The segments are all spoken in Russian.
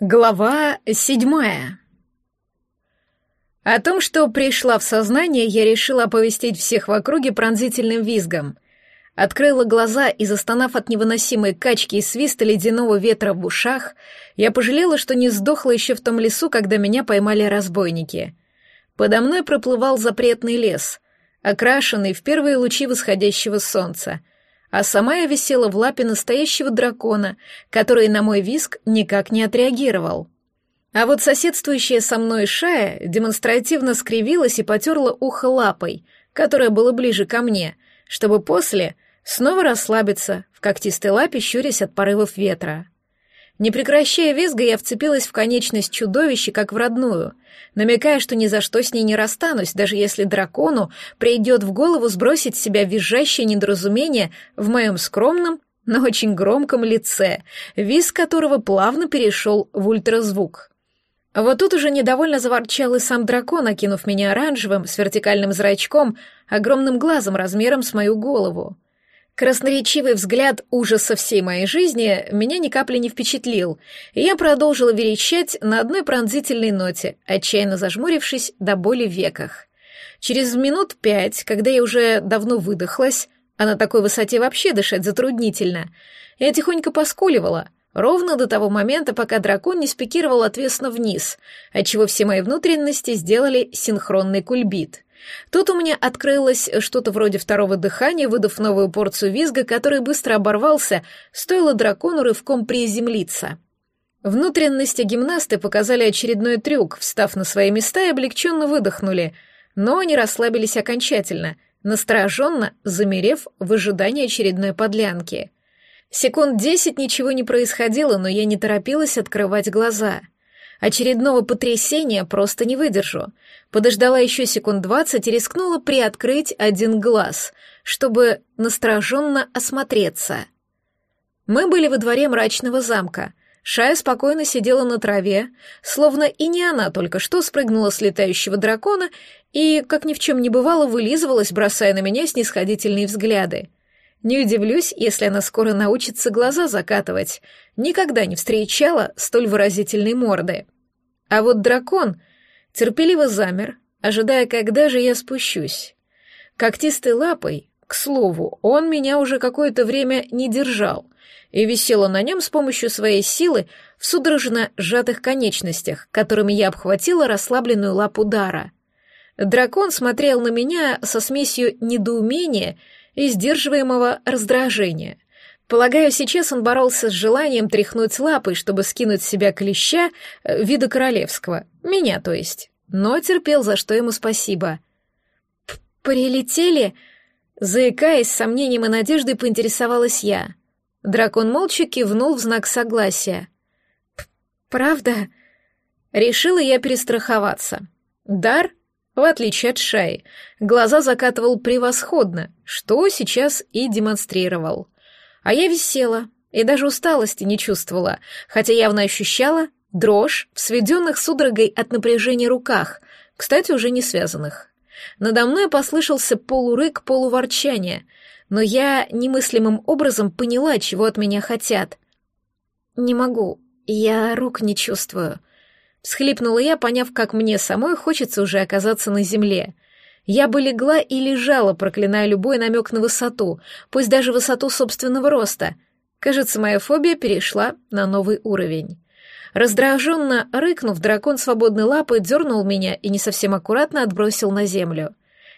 Глава седьмая. О том, что пришла в сознание, я решила оповестить всех в округе пронзительным визгом. Открыла глаза и, застонав от невыносимой качки и свиста ледяного ветра в ушах, я пожалела, что не сдохла еще в том лесу, когда меня поймали разбойники. Подо мной проплывал запретный лес, окрашенный в первые лучи восходящего солнца — а сама я висела в лапе настоящего дракона, который на мой виск никак не отреагировал. А вот соседствующая со мной шая демонстративно скривилась и потерла ухо лапой, которая была ближе ко мне, чтобы после снова расслабиться в когтистой лапе, щурясь от порывов ветра. Не прекращая визга, я вцепилась в конечность чудовища, как в родную, намекая, что ни за что с ней не расстанусь, даже если дракону придет в голову сбросить с себя визжащее недоразумение в моем скромном, но очень громком лице, визг которого плавно перешел в ультразвук. Вот тут уже недовольно заворчал и сам дракон, окинув меня оранжевым, с вертикальным зрачком, огромным глазом размером с мою голову. Красноречивый взгляд ужаса всей моей жизни меня ни капли не впечатлил, и я продолжила верещать на одной пронзительной ноте, отчаянно зажмурившись до боли в веках. Через минут пять, когда я уже давно выдохлась, а на такой высоте вообще дышать затруднительно, я тихонько поскуливала, ровно до того момента, пока дракон не спикировал отвесно вниз, отчего все мои внутренности сделали синхронный кульбит. Тут у меня открылось что-то вроде второго дыхания, выдав новую порцию визга, который быстро оборвался, стоило дракону рывком приземлиться. Внутренности гимнасты показали очередной трюк, встав на свои места и облегченно выдохнули, но они расслабились окончательно, настороженно замерев в ожидании очередной подлянки. Секунд десять ничего не происходило, но я не торопилась открывать глаза — Очередного потрясения просто не выдержу. Подождала еще секунд двадцать и рискнула приоткрыть один глаз, чтобы настороженно осмотреться. Мы были во дворе мрачного замка. Шая спокойно сидела на траве, словно и не она только что спрыгнула с летающего дракона и, как ни в чем не бывало, вылизывалась, бросая на меня снисходительные взгляды. Не удивлюсь, если она скоро научится глаза закатывать. Никогда не встречала столь выразительной морды. А вот дракон терпеливо замер, ожидая, когда же я спущусь. Когтистой лапой, к слову, он меня уже какое-то время не держал и висела на нем с помощью своей силы в судорожно сжатых конечностях, которыми я обхватила расслабленную лапу дара. Дракон смотрел на меня со смесью недоумения сдерживаемого раздражения. Полагаю, сейчас он боролся с желанием тряхнуть лапой, чтобы скинуть с себя клеща э, вида королевского. Меня, то есть. Но терпел, за что ему спасибо. «Прилетели?» Заикаясь, с сомнением и надеждой поинтересовалась я. Дракон молча кивнул в знак согласия. «Правда?» Решила я перестраховаться. Дар, в отличие от Шаи, глаза закатывал превосходно, что сейчас и демонстрировал. А я висела и даже усталости не чувствовала, хотя явно ощущала дрожь в сведенных судорогой от напряжения руках, кстати, уже не связанных. Надо мной послышался полурык, полуворчание, но я немыслимым образом поняла, чего от меня хотят. «Не могу, я рук не чувствую», — всхлипнула я, поняв, как мне самой хочется уже оказаться на земле. Я бы легла и лежала, проклиная любой намек на высоту, пусть даже высоту собственного роста. Кажется, моя фобия перешла на новый уровень. Раздраженно рыкнув, дракон свободной лапой дернул меня и не совсем аккуратно отбросил на землю.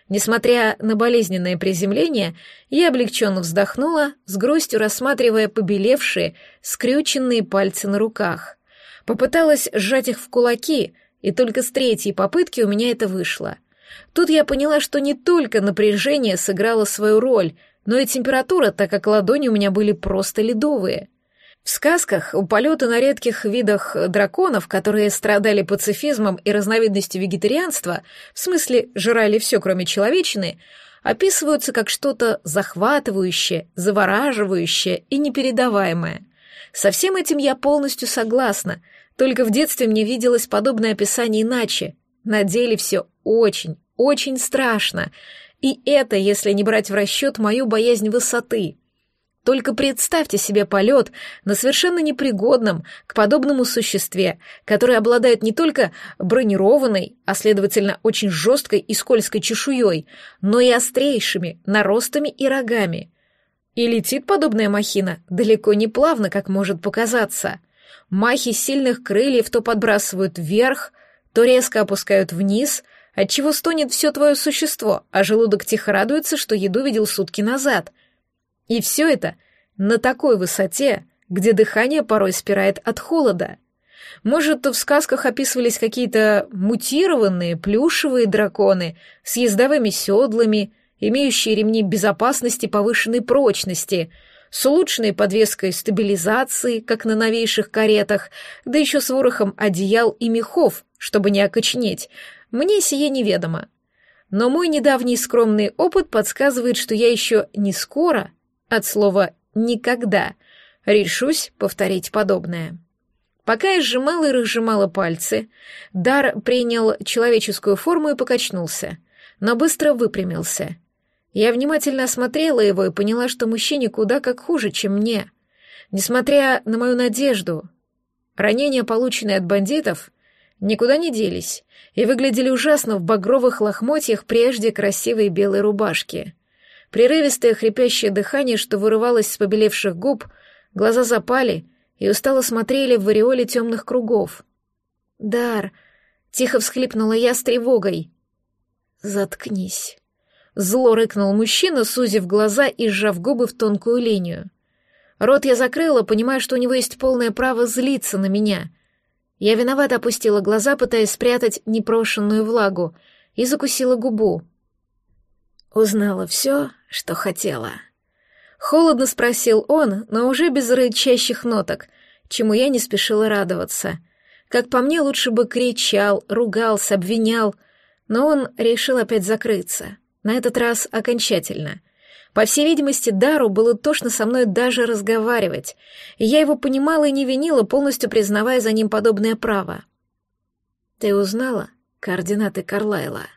Несмотря на болезненное приземление, я облегченно вздохнула, с грустью рассматривая побелевшие, скрюченные пальцы на руках. Попыталась сжать их в кулаки, и только с третьей попытки у меня это вышло — Тут я поняла, что не только напряжение сыграло свою роль, но и температура, так как ладони у меня были просто ледовые. В сказках у полета на редких видах драконов, которые страдали пацифизмом и разновидностью вегетарианства, в смысле жрали все, кроме человечины, описываются как что-то захватывающее, завораживающее и непередаваемое. Со всем этим я полностью согласна, только в детстве мне виделось подобное описание иначе. На деле все очень, очень страшно. И это, если не брать в расчет мою боязнь высоты. Только представьте себе полет на совершенно непригодном к подобному существе, которое обладает не только бронированной, а следовательно очень жесткой и скользкой чешуей, но и острейшими наростами и рогами. И летит подобная махина далеко не плавно, как может показаться. Махи сильных крыльев то подбрасывают вверх, то резко опускают вниз, отчего стонет все твое существо, а желудок тихо радуется, что еду видел сутки назад — и все это на такой высоте, где дыхание порой спирает от холода. Может, в сказках описывались какие-то мутированные плюшевые драконы с ездовыми седлами, имеющие ремни безопасности повышенной прочности, с улучшенной подвеской стабилизации, как на новейших каретах, да еще с ворохом одеял и мехов, чтобы не окочнеть. Мне сие неведомо. Но мой недавний скромный опыт подсказывает, что я еще не скоро от слова «никогда» решусь повторить подобное. Пока я сжимала и разжимала пальцы, Дар принял человеческую форму и покачнулся, но быстро выпрямился. Я внимательно осмотрела его и поняла, что мужчине куда как хуже, чем мне. Несмотря на мою надежду, ранения, полученные от бандитов, никуда не делись и выглядели ужасно в багровых лохмотьях прежде красивой белой рубашки — Прерывистое хрипящее дыхание, что вырывалось с побелевших губ, глаза запали и устало смотрели в ореоле темных кругов. «Дар!» — тихо всхлипнула я с тревогой. «Заткнись!» Зло рыкнул мужчина, сузив глаза и сжав губы в тонкую линию. Рот я закрыла, понимая, что у него есть полное право злиться на меня. Я виновато опустила глаза, пытаясь спрятать непрошенную влагу, и закусила губу. Узнала все, что хотела. Холодно спросил он, но уже без рычащих ноток, чему я не спешила радоваться. Как по мне, лучше бы кричал, ругался, обвинял, но он решил опять закрыться. На этот раз окончательно. По всей видимости, Дару было тошно со мной даже разговаривать, и я его понимала и не винила, полностью признавая за ним подобное право. «Ты узнала координаты Карлайла?»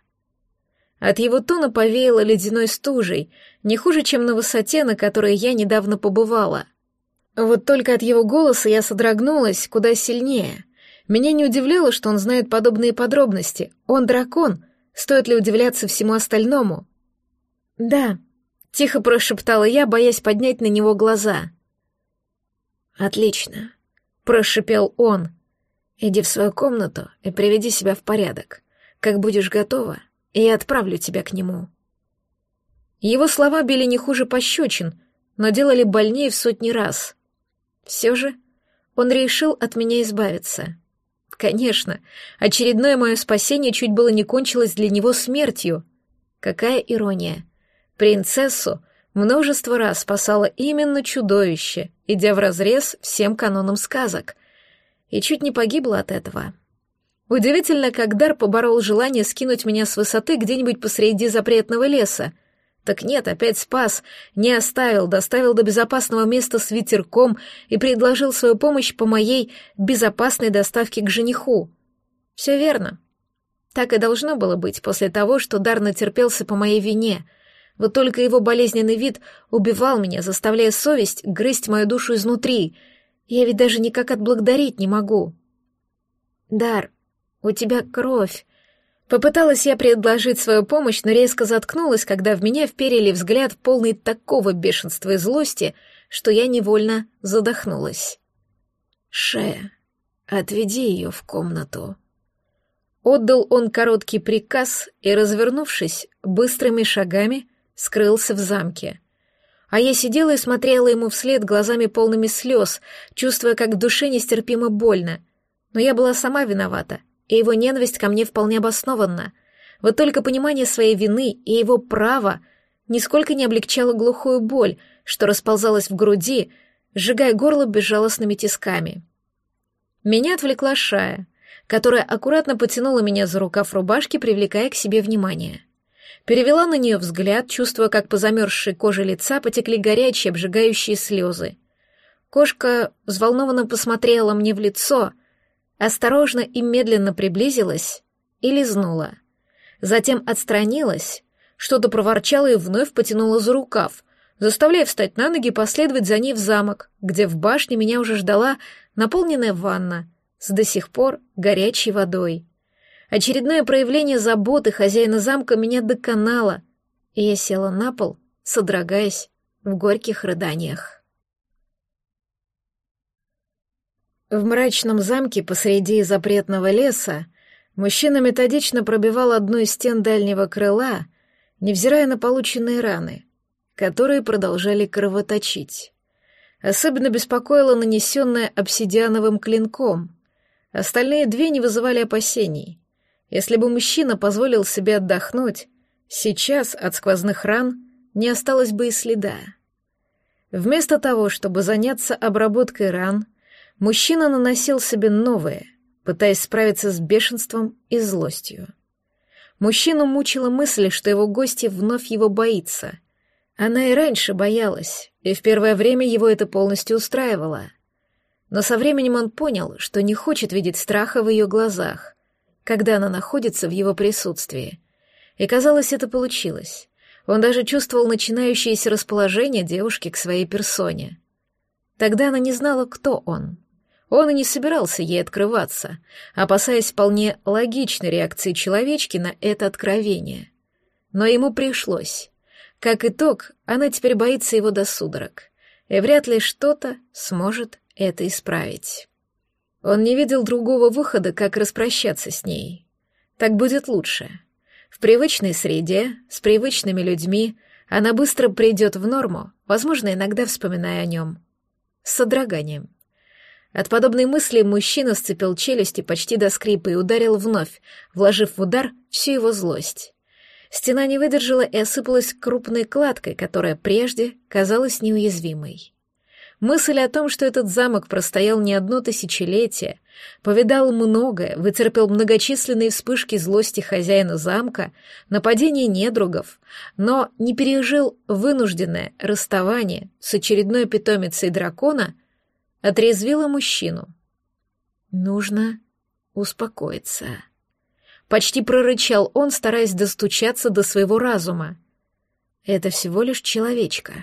От его тона повеяло ледяной стужей, не хуже, чем на высоте, на которой я недавно побывала. Вот только от его голоса я содрогнулась куда сильнее. Меня не удивляло, что он знает подобные подробности. Он дракон. Стоит ли удивляться всему остальному? «Да», — тихо прошептала я, боясь поднять на него глаза. «Отлично», — прошепел он. «Иди в свою комнату и приведи себя в порядок. Как будешь готова, я отправлю тебя к нему». Его слова били не хуже пощечин, но делали больнее в сотни раз. Все же он решил от меня избавиться. Конечно, очередное мое спасение чуть было не кончилось для него смертью. Какая ирония. Принцессу множество раз спасало именно чудовище, идя вразрез всем канонам сказок. И чуть не погибла от этого. Удивительно, как Дар поборол желание скинуть меня с высоты где-нибудь посреди запретного леса. Так нет, опять спас, не оставил, доставил до безопасного места с ветерком и предложил свою помощь по моей безопасной доставке к жениху. Все верно. Так и должно было быть после того, что Дар натерпелся по моей вине. Вот только его болезненный вид убивал меня, заставляя совесть грызть мою душу изнутри. Я ведь даже никак отблагодарить не могу. Дар, «У тебя кровь». Попыталась я предложить свою помощь, но резко заткнулась, когда в меня вперили взгляд полный такого бешенства и злости, что я невольно задохнулась. «Шея, отведи ее в комнату». Отдал он короткий приказ и, развернувшись, быстрыми шагами скрылся в замке. А я сидела и смотрела ему вслед глазами полными слез, чувствуя, как в душе нестерпимо больно. Но я была сама виновата — и его ненависть ко мне вполне обоснована. Вот только понимание своей вины и его права нисколько не облегчало глухую боль, что расползалась в груди, сжигая горло безжалостными тисками. Меня отвлекла Шая, которая аккуратно потянула меня за рукав рубашки, привлекая к себе внимание. Перевела на нее взгляд, чувствуя, как по замерзшей коже лица потекли горячие, обжигающие слезы. Кошка взволнованно посмотрела мне в лицо, осторожно и медленно приблизилась и лизнула. Затем отстранилась, что-то проворчала и вновь потянула за рукав, заставляя встать на ноги и последовать за ней в замок, где в башне меня уже ждала наполненная ванна с до сих пор горячей водой. Очередное проявление заботы хозяина замка меня доконало, и я села на пол, содрогаясь в горьких рыданиях. В мрачном замке посреди запретного леса мужчина методично пробивал одну из стен дальнего крыла, невзирая на полученные раны, которые продолжали кровоточить. Особенно беспокоило нанесенное обсидиановым клинком. Остальные две не вызывали опасений. Если бы мужчина позволил себе отдохнуть, сейчас от сквозных ран не осталось бы и следа. Вместо того, чтобы заняться обработкой ран, мужчина наносил себе новые, пытаясь справиться с бешенством и злостью. Мужчину мучила мысль, что его гостья вновь его боится. Она и раньше боялась, и в первое время его это полностью устраивало. Но со временем он понял, что не хочет видеть страха в ее глазах, когда она находится в его присутствии. И казалось, это получилось. Он даже чувствовал начинающееся расположение девушки к своей персоне. Тогда она не знала, кто он. Он и не собирался ей открываться, опасаясь вполне логичной реакции человечки на это откровение. Но ему пришлось. Как итог, она теперь боится его до судорог, и вряд ли что-то сможет это исправить. Он не видел другого выхода, как распрощаться с ней. Так будет лучше. В привычной среде, с привычными людьми, она быстро придет в норму, возможно, иногда вспоминая о нем. С содроганием. От подобной мысли мужчина сцепил челюсти почти до скрипа и ударил вновь, вложив в удар всю его злость. Стена не выдержала и осыпалась крупной кладкой, которая прежде казалась неуязвимой. Мысль о том, что этот замок простоял не одно тысячелетие, повидал многое, вытерпел многочисленные вспышки злости хозяина замка, нападения недругов, но не пережил вынужденное расставание с очередной питомицей дракона, отрезвило мужчину. Нужно успокоиться. Почти прорычал он, стараясь достучаться до своего разума. Это всего лишь человечка.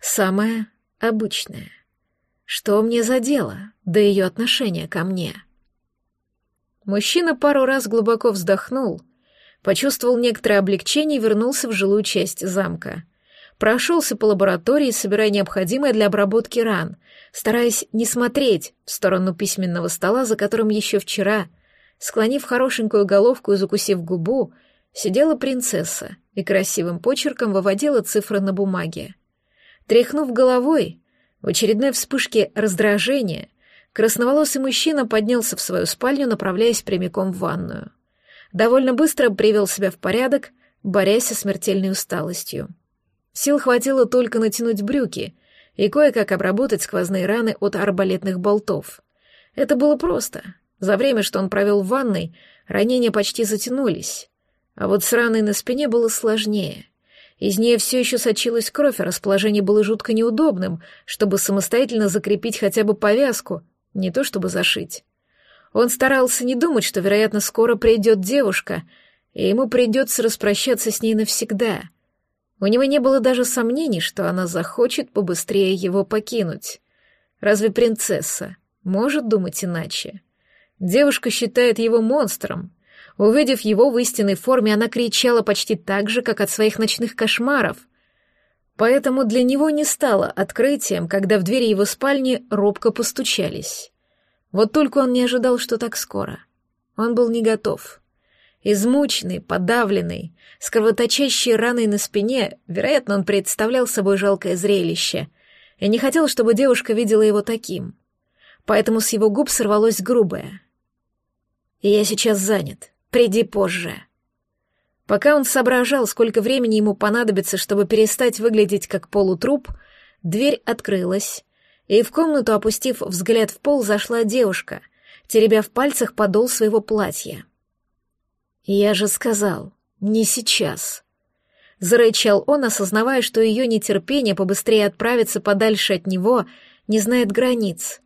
Самая обычная. Что мне за дело до ее отношения ко мне? Мужчина пару раз глубоко вздохнул, почувствовал некоторое облегчение и вернулся в жилую часть замка. Прошелся по лаборатории, собирая необходимое для обработки ран, стараясь не смотреть в сторону письменного стола, за которым еще вчера, склонив хорошенькую головку и закусив губу, сидела принцесса и красивым почерком выводила цифры на бумаге. Тряхнув головой, в очередной вспышке раздражения, красноволосый мужчина поднялся в свою спальню, направляясь прямиком в ванную. Довольно быстро привел себя в порядок, борясь со смертельной усталостью. Сил хватило только натянуть брюки и кое-как обработать сквозные раны от арбалетных болтов. Это было просто. За время, что он провел в ванной, ранения почти затянулись. А вот с раной на спине было сложнее — из нее все еще сочилась кровь, а расположение было жутко неудобным, чтобы самостоятельно закрепить хотя бы повязку, не то чтобы зашить. Он старался не думать, что, вероятно, скоро придет девушка, и ему придется распрощаться с ней навсегда. У него не было даже сомнений, что она захочет побыстрее его покинуть. Разве принцесса может думать иначе? Девушка считает его монстром, Увидев его в истинной форме, она кричала почти так же, как от своих ночных кошмаров. Поэтому для него не стало открытием, когда в двери его спальни робко постучались. Вот только он не ожидал, что так скоро. Он был не готов. Измученный, подавленный, с кровоточащей раной на спине, вероятно, он представлял собой жалкое зрелище и не хотел, чтобы девушка видела его таким. Поэтому с его губ сорвалось грубое. «Я сейчас занят. Приди позже». Пока он соображал, сколько времени ему понадобится, чтобы перестать выглядеть как полутруп, дверь открылась, и в комнату, опустив взгляд в пол, зашла девушка, теребя в пальцах подол своего платья. «Я же сказал, не сейчас», — зарычал он, осознавая, что ее нетерпение побыстрее отправиться подальше от него не знает границ.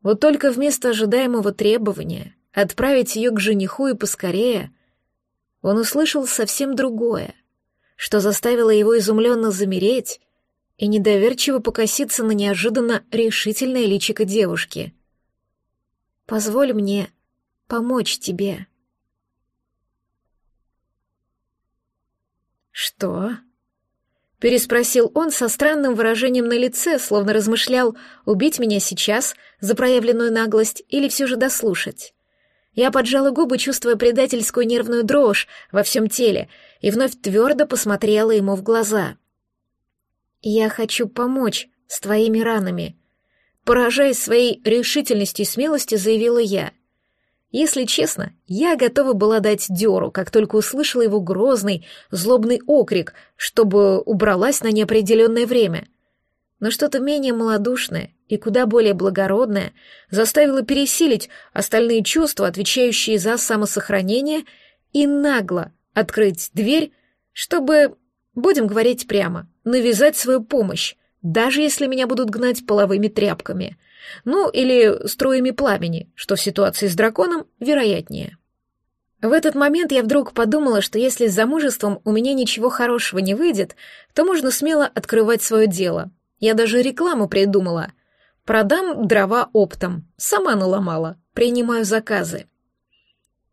Вот только вместо ожидаемого требования отправить ее к жениху и поскорее, он услышал совсем другое, что заставило его изумленно замереть и недоверчиво покоситься на неожиданно решительное личико девушки. «Позволь мне помочь тебе». «Что?» — переспросил он со странным выражением на лице, словно размышлял, убить меня сейчас за проявленную наглость или все же дослушать. Я поджала губы, чувствуя предательскую нервную дрожь во всем теле, и вновь твердо посмотрела ему в глаза. «Я хочу помочь с твоими ранами», — поражаясь своей решительностью и смелостью, заявила я. Если честно, я готова была дать дёру, как только услышала его грозный, злобный окрик, чтобы убралась на неопределенное время. Но что-то менее малодушное и куда более благородное заставило пересилить остальные чувства, отвечающие за самосохранение, и нагло открыть дверь, чтобы, будем говорить прямо, навязать свою помощь, даже если меня будут гнать половыми тряпками — ну, или струями пламени, что в ситуации с драконом вероятнее. В этот момент я вдруг подумала, что если с замужеством у меня ничего хорошего не выйдет, то можно смело открывать свое дело. Я даже рекламу придумала. Продам дрова оптом, сама наломала, принимаю заказы.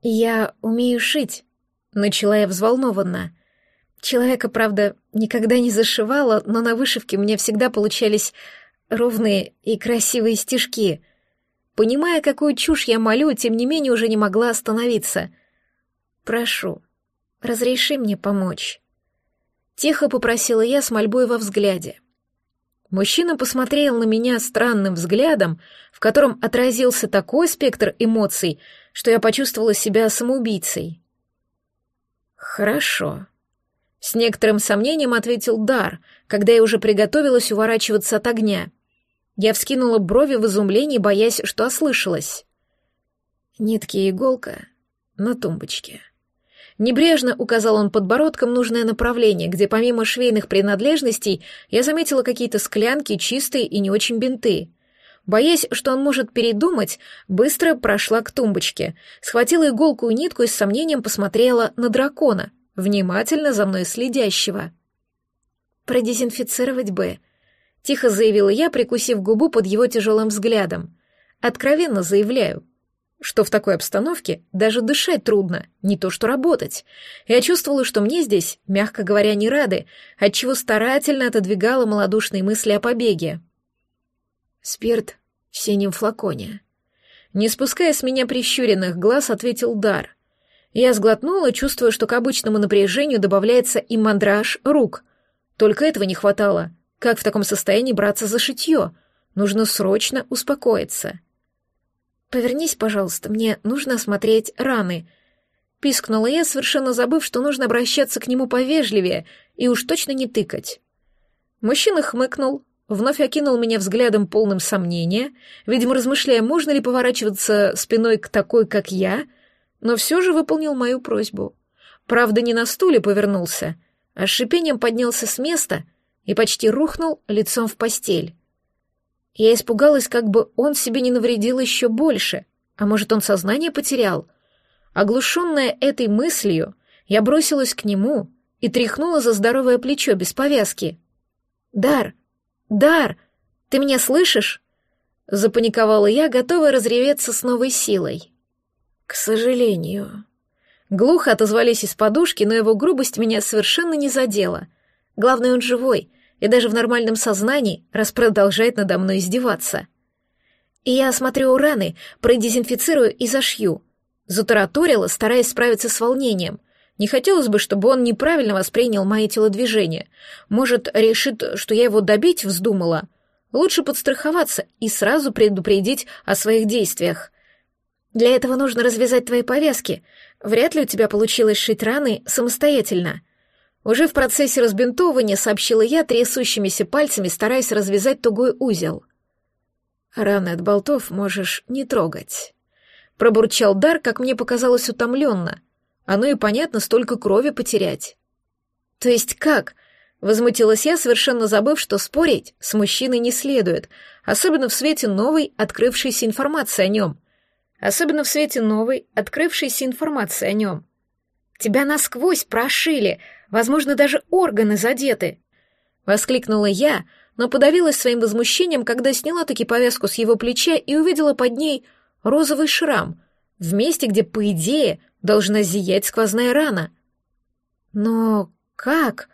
«Я умею шить», — начала я взволнованно. Человека, правда, никогда не зашивала, но на вышивке у меня всегда получались ровные и красивые стежки. Понимая, какую чушь я молю, тем не менее уже не могла остановиться. «Прошу, разреши мне помочь». Тихо попросила я с мольбой во взгляде. Мужчина посмотрел на меня странным взглядом, в котором отразился такой спектр эмоций, что я почувствовала себя самоубийцей. «Хорошо», — с некоторым сомнением ответил Дар, когда я уже приготовилась уворачиваться от огня. Я вскинула брови в изумлении, боясь, что ослышалась. Нитки и иголка на тумбочке. Небрежно указал он подбородком нужное направление, где помимо швейных принадлежностей я заметила какие-то склянки, чистые и не очень бинты. Боясь, что он может передумать, быстро прошла к тумбочке, схватила иголку и нитку и с сомнением посмотрела на дракона, внимательно за мной следящего. «Продезинфицировать бы», Тихо заявила я, прикусив губу под его тяжелым взглядом. Откровенно заявляю, что в такой обстановке даже дышать трудно, не то что работать. Я чувствовала, что мне здесь, мягко говоря, не рады, отчего старательно отодвигала малодушные мысли о побеге. Спирт в синем флаконе. Не спуская с меня прищуренных глаз, ответил Дар. Я сглотнула, чувствуя, что к обычному напряжению добавляется и мандраж рук. Только этого не хватало. Как в таком состоянии браться за шитье? Нужно срочно успокоиться. «Повернись, пожалуйста, мне нужно осмотреть раны», — пискнула я, совершенно забыв, что нужно обращаться к нему повежливее и уж точно не тыкать. Мужчина хмыкнул, вновь окинул меня взглядом полным сомнения, видимо, размышляя, можно ли поворачиваться спиной к такой, как я, но все же выполнил мою просьбу. Правда, не на стуле повернулся, а с шипением поднялся с места — и почти рухнул лицом в постель. Я испугалась, как бы он себе не навредил еще больше, а может, он сознание потерял. Оглушенная этой мыслью, я бросилась к нему и тряхнула за здоровое плечо без повязки. «Дар! Дар! Ты меня слышишь?» Запаниковала я, готовая разреветься с новой силой. «К сожалению». Глухо отозвались из подушки, но его грубость меня совершенно не задела. Главное, он живой, и даже в нормальном сознании, раз продолжает надо мной издеваться. И я осмотрю раны, продезинфицирую и зашью. Затараторила, стараясь справиться с волнением. Не хотелось бы, чтобы он неправильно воспринял мои телодвижения. Может, решит, что я его добить вздумала. Лучше подстраховаться и сразу предупредить о своих действиях. Для этого нужно развязать твои повязки. Вряд ли у тебя получилось шить раны самостоятельно. Уже в процессе разбинтовывания сообщила я трясущимися пальцами, стараясь развязать тугой узел. «Раны от болтов можешь не трогать», — пробурчал Дар, как мне показалось утомленно. Оно и понятно, столько крови потерять. «То есть как?» — возмутилась я, совершенно забыв, что спорить с мужчиной не следует, особенно в свете новой открывшейся информации о нем. Особенно в свете новой открывшейся информации о нем. «Тебя насквозь прошили», Возможно, даже органы задеты. — воскликнула я, но подавилась своим возмущением, когда сняла таки повязку с его плеча и увидела под ней розовый шрам, в месте, где, по идее, должна зиять сквозная рана. Но как?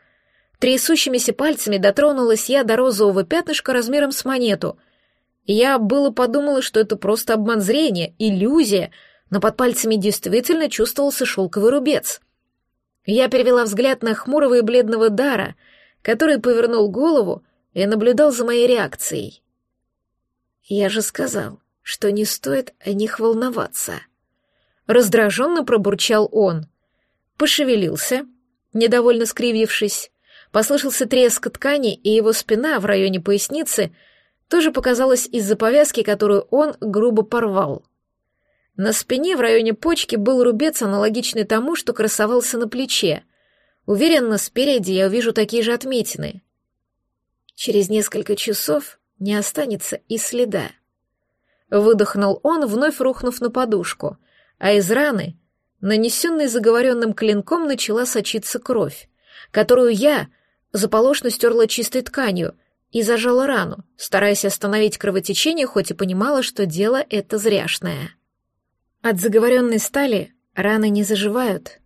Трясущимися пальцами дотронулась я до розового пятнышка размером с монету. Я было подумала, что это просто обман зрения, иллюзия, но под пальцами действительно чувствовался шелковый рубец. Я перевела взгляд на хмурого и бледного Дара, который повернул голову и наблюдал за моей реакцией. Я же сказал, что не стоит о них волноваться. Раздраженно пробурчал он. Пошевелился, недовольно скривившись. Послышался треск ткани, и его спина в районе поясницы тоже показалась из-за повязки, которую он грубо порвал. На спине в районе почки был рубец, аналогичный тому, что красовался на плече. Уверенно, спереди я увижу такие же отметины. Через несколько часов не останется и следа. Выдохнул он, вновь рухнув на подушку, а из раны, нанесенной заговоренным клинком, начала сочиться кровь, которую я заполошно стерла чистой тканью и зажала рану, стараясь остановить кровотечение, хоть и понимала, что дело это зряшное. От заговоренной стали раны не заживают.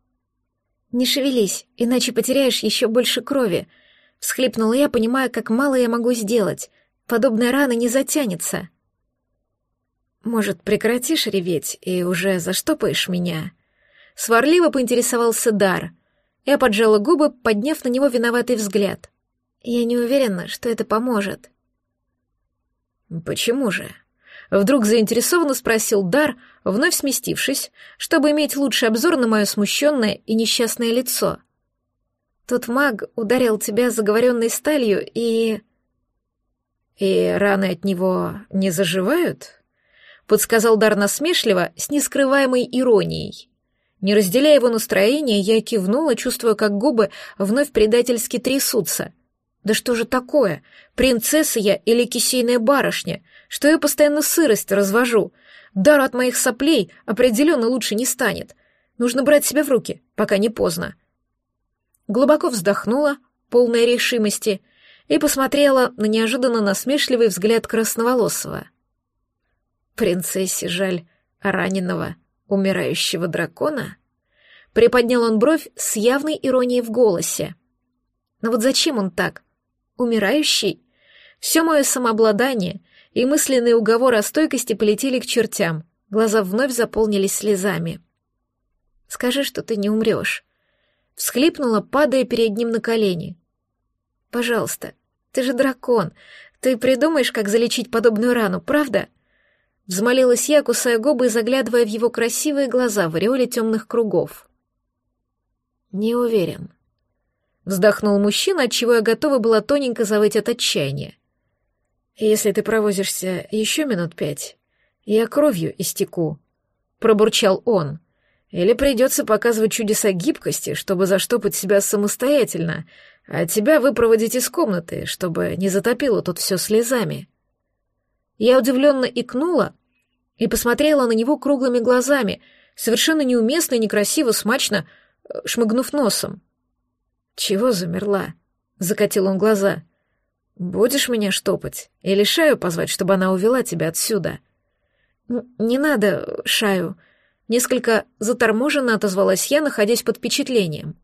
«Не шевелись, иначе потеряешь еще больше крови», — всхлипнула я, понимая, как мало я могу сделать. Подобная рана не затянется. «Может, прекратишь реветь и уже заштопаешь меня?» Сварливо поинтересовался Дар. Я поджала губы, подняв на него виноватый взгляд. «Я не уверена, что это поможет». «Почему же?» Вдруг заинтересованно спросил Дар, вновь сместившись, чтобы иметь лучший обзор на мое смущенное и несчастное лицо. «Тот маг ударил тебя заговоренной сталью и...» «И раны от него не заживают?» — подсказал Дар насмешливо, с нескрываемой иронией. Не разделяя его настроение, я кивнула, чувствуя, как губы вновь предательски трясутся. «Да что же такое? Принцесса я или кисейная барышня? что я постоянно сырость развожу. Дар от моих соплей определенно лучше не станет. Нужно брать себя в руки, пока не поздно. Глубоко вздохнула, полная решимости, и посмотрела на неожиданно насмешливый взгляд красноволосого. Принцессе жаль раненого, умирающего дракона? Приподнял он бровь с явной иронией в голосе. Но вот зачем он так? Умирающий? Все мое самообладание — и мысленные уговоры о стойкости полетели к чертям. Глаза вновь заполнились слезами. «Скажи, что ты не умрешь». Всхлипнула, падая перед ним на колени. «Пожалуйста, ты же дракон. Ты придумаешь, как залечить подобную рану, правда?» Взмолилась я, кусая губы и заглядывая в его красивые глаза в ореоле темных кругов. «Не уверен». Вздохнул мужчина, отчего я готова была тоненько завыть от отчаяния. «Если ты провозишься еще минут пять, я кровью истеку», — пробурчал он. «Или придется показывать чудеса гибкости, чтобы заштопать себя самостоятельно, а тебя выпроводить из комнаты, чтобы не затопило тут все слезами». Я удивленно икнула и посмотрела на него круглыми глазами, совершенно неуместно, некрасиво, смачно, э, шмыгнув носом. «Чего замерла?» — закатил он глаза — «Будешь меня штопать? Или Шаю позвать, чтобы она увела тебя отсюда?» «Не надо, Шаю», — несколько заторможенно отозвалась я, находясь под впечатлением.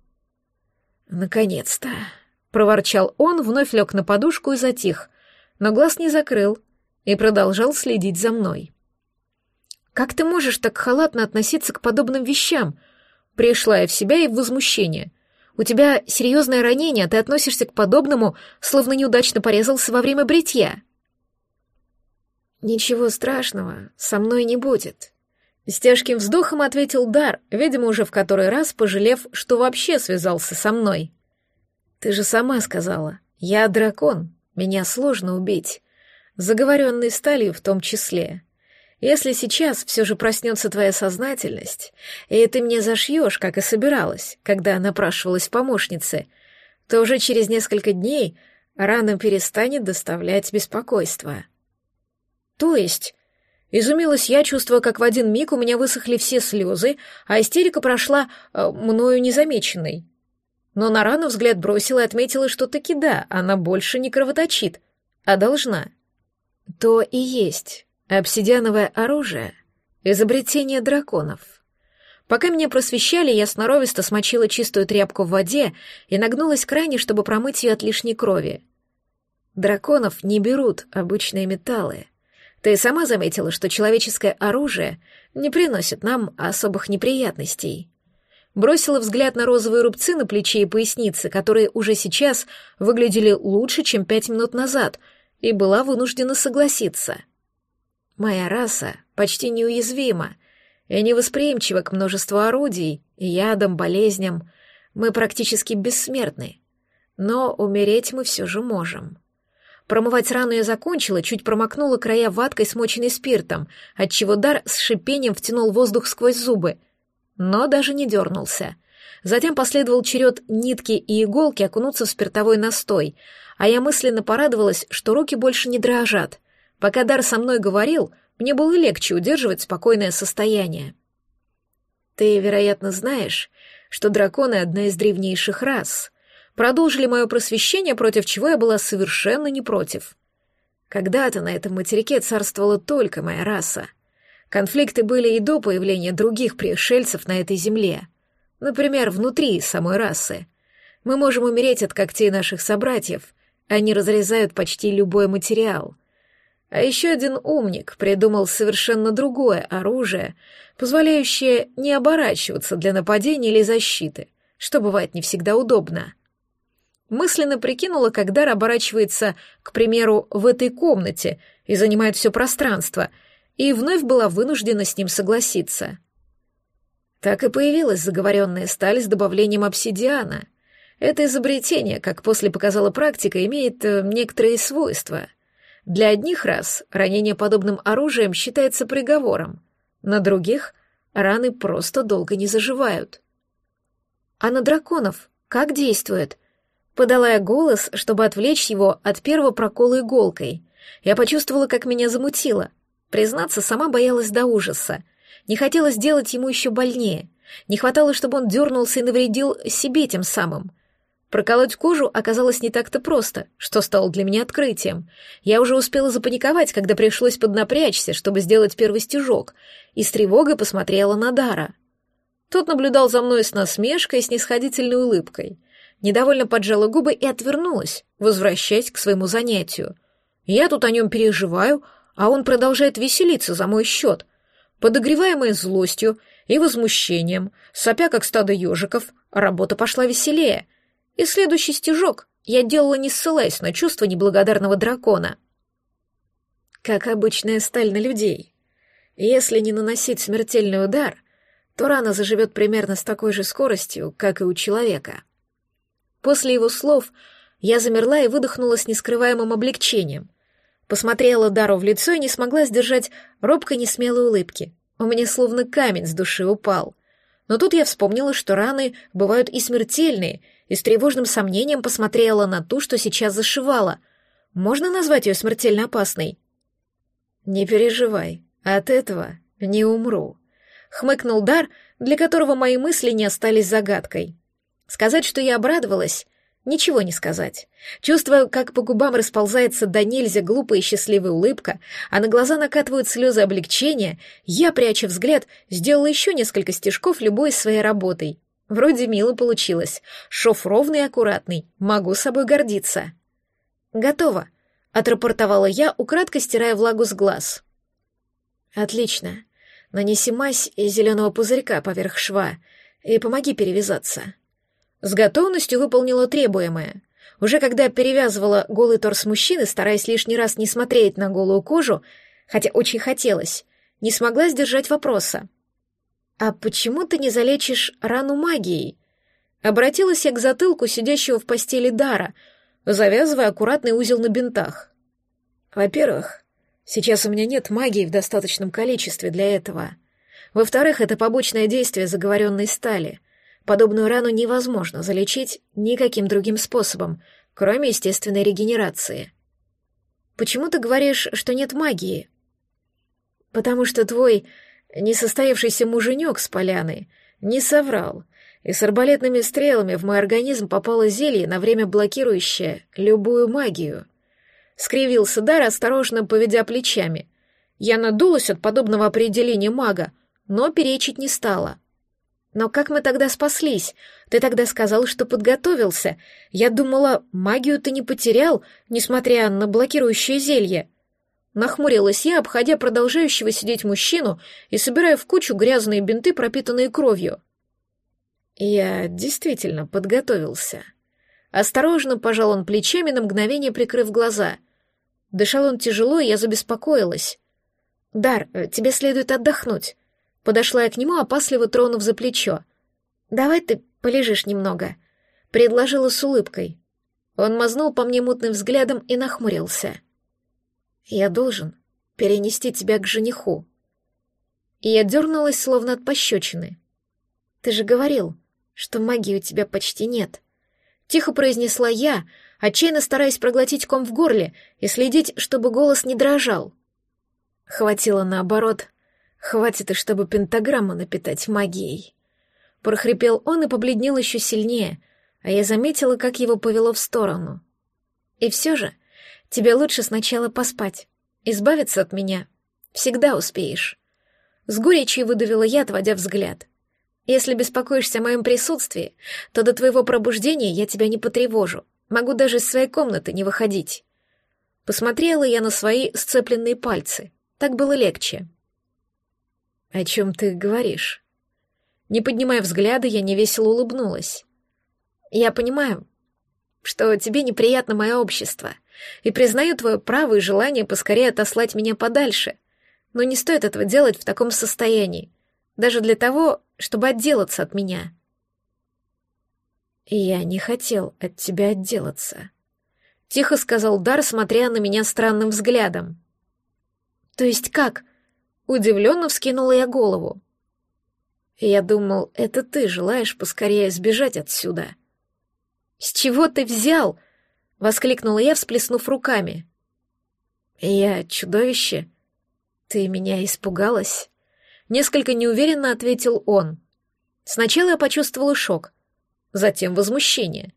«Наконец-то», — проворчал он, вновь лег на подушку и затих, но глаз не закрыл и продолжал следить за мной. «Как ты можешь так халатно относиться к подобным вещам?» Пришла я в себя и в возмущение — у тебя серьезное ранение, а ты относишься к подобному, словно неудачно порезался во время бритья. Ничего страшного, со мной не будет. С тяжким вздохом ответил Дар, видимо, уже в который раз пожалев, что вообще связался со мной. Ты же сама сказала, я дракон, меня сложно убить, заговоренный сталью в том числе. Если сейчас все же проснется твоя сознательность, и ты мне зашьешь, как и собиралась, когда напрашивалась помощнице, то уже через несколько дней рана перестанет доставлять беспокойство. То есть... Изумилась я, чувствуя, как в один миг у меня высохли все слезы, а истерика прошла э, мною незамеченной. но на рану взгляд бросила и отметила, что таки да, она больше не кровоточит, а должна. То и есть обсидиановое оружие, изобретение драконов. Пока меня просвещали, я сноровисто смочила чистую тряпку в воде и нагнулась к ране, чтобы промыть ее от лишней крови. Драконов не берут обычные металлы. Ты сама заметила, что человеческое оружие не приносит нам особых неприятностей. Бросила взгляд на розовые рубцы на плече и пояснице, которые уже сейчас выглядели лучше, чем пять минут назад, и была вынуждена согласиться. Моя раса почти неуязвима и невосприимчива к множеству орудий, ядам, болезням. Мы практически бессмертны. Но умереть мы все же можем. Промывать рану я закончила, чуть промокнула края ваткой, смоченной спиртом, отчего дар с шипением втянул воздух сквозь зубы, но даже не дернулся. Затем последовал черед нитки и иголки окунуться в спиртовой настой, а я мысленно порадовалась, что руки больше не дрожат. Пока Дар со мной говорил, мне было легче удерживать спокойное состояние. Ты, вероятно, знаешь, что драконы — одна из древнейших рас — продолжили мое просвещение, против чего я была совершенно не против. Когда-то на этом материке царствовала только моя раса. Конфликты были и до появления других пришельцев на этой земле. Например, внутри самой расы. Мы можем умереть от когтей наших собратьев, они разрезают почти любой материал. А еще один умник придумал совершенно другое оружие, позволяющее не оборачиваться для нападения или защиты, что бывает не всегда удобно. Мысленно прикинула, как дар оборачивается, к примеру, в этой комнате и занимает все пространство, и вновь была вынуждена с ним согласиться. Так и появилась заговоренная сталь с добавлением обсидиана. Это изобретение, как после показала практика, имеет э, некоторые свойства. Для одних раз ранение подобным оружием считается приговором, на других раны просто долго не заживают. А на драконов как действует? Подала я голос, чтобы отвлечь его от первого прокола иголкой. Я почувствовала, как меня замутило. Признаться, сама боялась до ужаса. Не хотела сделать ему еще больнее. Не хватало, чтобы он дернулся и навредил себе тем самым. Проколоть кожу оказалось не так-то просто, что стало для меня открытием. Я уже успела запаниковать, когда пришлось поднапрячься, чтобы сделать первый стежок, и с тревогой посмотрела на Дара. Тот наблюдал за мной с насмешкой и снисходительной улыбкой — недовольно поджала губы и отвернулась, возвращаясь к своему занятию. Я тут о нем переживаю, а он продолжает веселиться за мой счет, подогреваемая злостью и возмущением, сопя как стадо ежиков, работа пошла веселее. И следующий стежок я делала не ссылаясь на чувство неблагодарного дракона. Как обычная сталь на людей. Если не наносить смертельный удар, то рана заживет примерно с такой же скоростью, как и у человека. После его слов я замерла и выдохнула с нескрываемым облегчением. Посмотрела Дару в лицо и не смогла сдержать робко несмелой улыбки. У меня словно камень с души упал. Но тут я вспомнила, что раны бывают и смертельные, и с тревожным сомнением посмотрела на ту, что сейчас зашивала. Можно назвать ее смертельно опасной? «Не переживай, от этого не умру», — хмыкнул Дар, для которого мои мысли не остались загадкой. Сказать, что я обрадовалась, ничего не сказать. Чувствую, как по губам расползается до нельзя глупая и счастливая улыбка, а на глаза накатывают слезы облегчения, я, пряча взгляд, сделала еще несколько стежков любой своей работой. Вроде мило получилось. Шов ровный и аккуратный. Могу собой гордиться. «Готово», — отрапортовала я, украдко стирая влагу с глаз. «Отлично. Нанеси мазь из зеленого пузырька поверх шва и помоги перевязаться». С готовностью выполнила требуемое. Уже когда перевязывала голый торс мужчины, стараясь лишний раз не смотреть на голую кожу, хотя очень хотелось, не смогла сдержать вопроса. «А почему ты не залечишь рану магией?» Обратилась я к затылку сидящего в постели Дара, завязывая аккуратный узел на бинтах. «Во-первых, сейчас у меня нет магии в достаточном количестве для этого. Во-вторых, это побочное действие заговоренной стали — Подобную рану невозможно залечить никаким другим способом, кроме естественной регенерации. Почему ты говоришь, что нет магии? Потому что твой несостоявшийся муженек с поляны не соврал. и с арбалетными стрелами в мой организм попало зелье, на время блокирующее любую магию. Скривился Дар, осторожно поведя плечами. Я надулась от подобного определения мага, но перечить не стала. Но как мы тогда спаслись? Ты тогда сказал, что подготовился. Я думала, магию ты не потерял, несмотря на блокирующее зелье. Нахмурилась я, обходя продолжающего сидеть мужчину и собирая в кучу грязные бинты, пропитанные кровью. Я действительно подготовился. Осторожно пожал он плечами, на мгновение прикрыв глаза. Дышал он тяжело, и я забеспокоилась. «Дар, тебе следует отдохнуть». Подошла я к нему, опасливо тронув за плечо. «Давай ты полежишь немного», — предложила с улыбкой. Он мазнул по мне мутным взглядом и нахмурился. «Я должен перенести тебя к жениху». И я дернулась, словно от пощечины. «Ты же говорил, что магии у тебя почти нет», — тихо произнесла я, отчаянно стараясь проглотить ком в горле и следить, чтобы голос не дрожал. Хватило наоборот Хватит и чтобы пентаграмму напитать магией. Прохрипел он и побледнел еще сильнее, а я заметила, как его повело в сторону. И все же, тебе лучше сначала поспать. Избавиться от меня всегда успеешь. С горечью выдавила я, отводя взгляд. Если беспокоишься о моем присутствии, то до твоего пробуждения я тебя не потревожу. Могу даже из своей комнаты не выходить. Посмотрела я на свои сцепленные пальцы. Так было легче. «О чем ты говоришь?» Не поднимая взгляда, я невесело улыбнулась. «Я понимаю, что тебе неприятно мое общество, и признаю твое право и желание поскорее отослать меня подальше, но не стоит этого делать в таком состоянии, даже для того, чтобы отделаться от меня». «Я не хотел от тебя отделаться», — тихо сказал Дар, смотря на меня странным взглядом. «То есть как?» Удивленно вскинула я голову. Я думал, это ты желаешь поскорее сбежать отсюда. С чего ты взял? Воскликнула я, всплеснув руками. Я чудовище. Ты меня испугалась? Несколько неуверенно ответил он. Сначала я почувствовала шок, затем возмущение.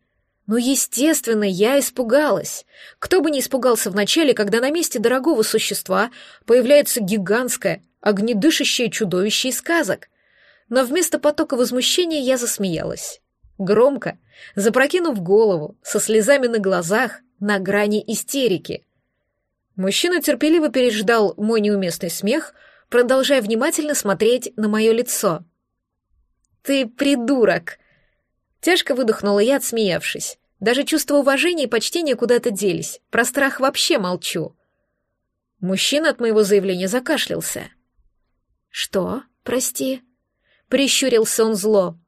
Ну, естественно, я испугалась. Кто бы не испугался вначале, когда на месте дорогого существа появляется гигантское, огнедышащее чудовище из сказок. Но вместо потока возмущения я засмеялась. Громко, запрокинув голову, со слезами на глазах, на грани истерики. Мужчина терпеливо переждал мой неуместный смех, продолжая внимательно смотреть на мое лицо. «Ты придурок!» Тяжко выдохнула я, отсмеявшись. Даже чувство уважения и почтения куда-то делись. Про страх вообще молчу. Мужчина от моего заявления закашлялся. «Что? Прости?» Прищурился он зло.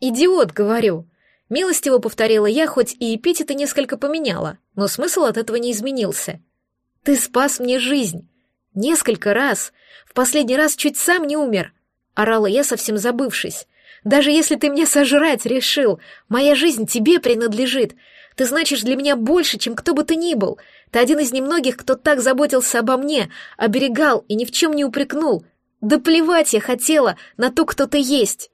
«Идиот, говорю!» Милостиво повторила я, хоть и эпитеты несколько поменяла, но смысл от этого не изменился. «Ты спас мне жизнь! Несколько раз! В последний раз чуть сам не умер!» Орала я, совсем забывшись. Даже если ты мне сожрать решил, моя жизнь тебе принадлежит. Ты значишь для меня больше, чем кто бы ты ни был. Ты один из немногих, кто так заботился обо мне, оберегал и ни в чем не упрекнул. Да плевать я хотела на то, кто ты есть.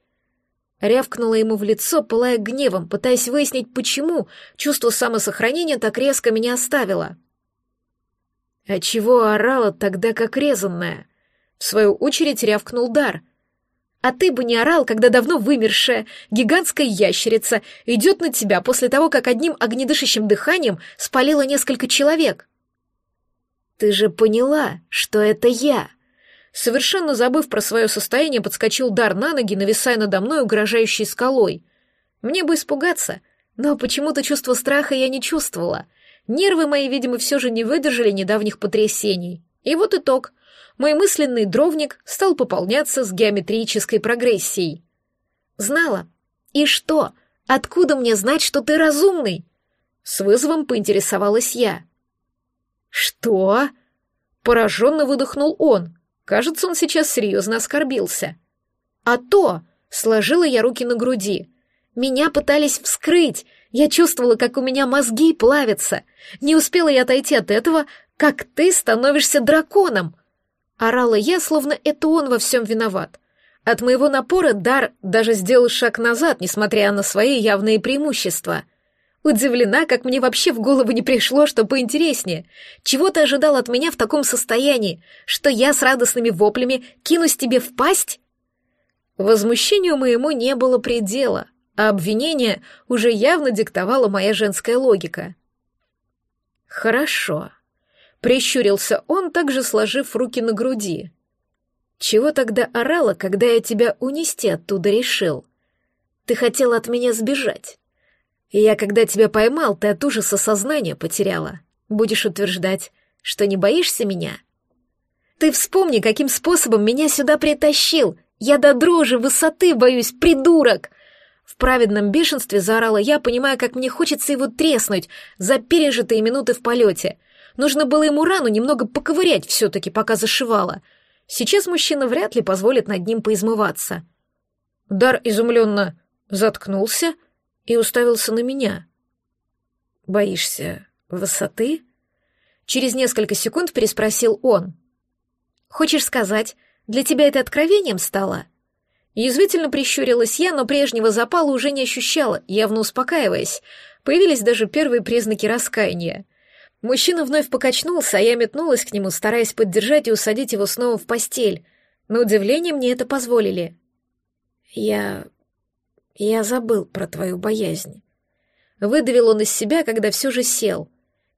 Рявкнула ему в лицо, пылая гневом, пытаясь выяснить, почему чувство самосохранения так резко меня оставило. А чего орала тогда, как резанная? В свою очередь рявкнул Дар — а ты бы не орал, когда давно вымершая гигантская ящерица идет на тебя после того, как одним огнедышащим дыханием спалила несколько человек. Ты же поняла, что это я. Совершенно забыв про свое состояние, подскочил Дар на ноги, нависая надо мной угрожающей скалой. Мне бы испугаться, но почему-то чувство страха я не чувствовала. Нервы мои, видимо, все же не выдержали недавних потрясений. И вот итог мой мысленный дровник стал пополняться с геометрической прогрессией. Знала. И что? Откуда мне знать, что ты разумный? С вызовом поинтересовалась я. Что? Пораженно выдохнул он. Кажется, он сейчас серьезно оскорбился. А то, сложила я руки на груди. Меня пытались вскрыть. Я чувствовала, как у меня мозги плавятся. Не успела я отойти от этого, как ты становишься драконом. Орала я, словно это он во всем виноват. От моего напора Дар даже сделал шаг назад, несмотря на свои явные преимущества. Удивлена, как мне вообще в голову не пришло, что поинтереснее. Чего ты ожидал от меня в таком состоянии, что я с радостными воплями кинусь тебе в пасть? Возмущению моему не было предела, а обвинение уже явно диктовала моя женская логика. «Хорошо», — прищурился он, также сложив руки на груди. «Чего тогда орала, когда я тебя унести оттуда решил? Ты хотела от меня сбежать. И я, когда тебя поймал, ты от ужаса сознание потеряла. Будешь утверждать, что не боишься меня?» «Ты вспомни, каким способом меня сюда притащил. Я до дрожи высоты боюсь, придурок!» В праведном бешенстве заорала я, понимая, как мне хочется его треснуть за пережитые минуты в полете. Нужно было ему рану немного поковырять все-таки, пока зашивала. Сейчас мужчина вряд ли позволит над ним поизмываться. Дар изумленно заткнулся и уставился на меня. «Боишься высоты?» Через несколько секунд переспросил он. «Хочешь сказать, для тебя это откровением стало?» Язвительно прищурилась я, но прежнего запала уже не ощущала, явно успокаиваясь. Появились даже первые признаки раскаяния. Мужчина вновь покачнулся, а я метнулась к нему, стараясь поддержать и усадить его снова в постель. На удивление мне это позволили. «Я... я забыл про твою боязнь». Выдавил он из себя, когда все же сел.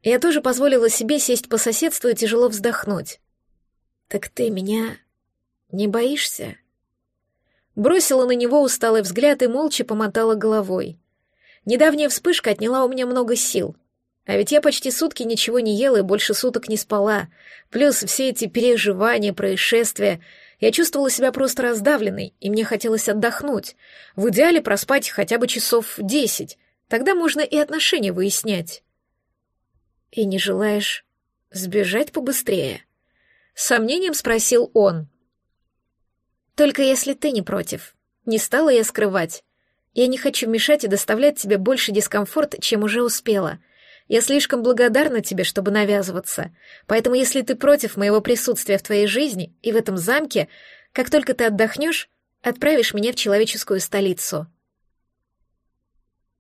Я тоже позволила себе сесть по соседству и тяжело вздохнуть. «Так ты меня не боишься?» Бросила на него усталый взгляд и молча помотала головой. Недавняя вспышка отняла у меня много сил. А ведь я почти сутки ничего не ела и больше суток не спала. Плюс все эти переживания, происшествия. Я чувствовала себя просто раздавленной, и мне хотелось отдохнуть. В идеале проспать хотя бы часов десять. Тогда можно и отношения выяснять. «И не желаешь сбежать побыстрее?» С сомнением спросил он. Только если ты не против. Не стала я скрывать. Я не хочу мешать и доставлять тебе больше дискомфорта, чем уже успела. Я слишком благодарна тебе, чтобы навязываться. Поэтому если ты против моего присутствия в твоей жизни и в этом замке, как только ты отдохнешь, отправишь меня в человеческую столицу.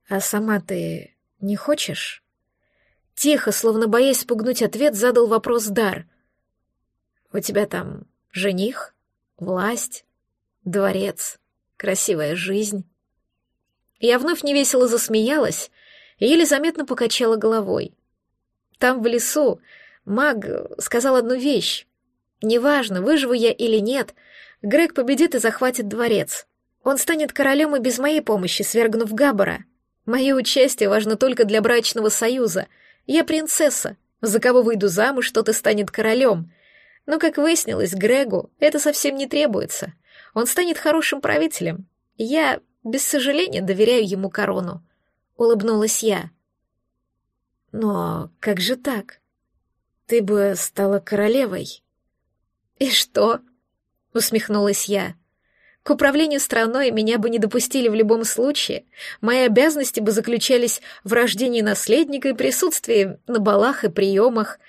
А сама ты не хочешь? Тихо, словно боясь спугнуть ответ, задал вопрос Дар. У тебя там жених? Власть, дворец, красивая жизнь. Я вновь невесело засмеялась еле заметно покачала головой. Там, в лесу, маг сказал одну вещь. Неважно, выживу я или нет, Грег победит и захватит дворец. Он станет королем и без моей помощи, свергнув Габбара. Мое участие важно только для брачного союза. Я принцесса, за кого выйду замуж, тот и станет королем — но, как выяснилось, Грегу это совсем не требуется. Он станет хорошим правителем. Я, без сожаления, доверяю ему корону. Улыбнулась я. Но как же так? Ты бы стала королевой. И что? Усмехнулась я. К управлению страной меня бы не допустили в любом случае. Мои обязанности бы заключались в рождении наследника и присутствии на балах и приемах.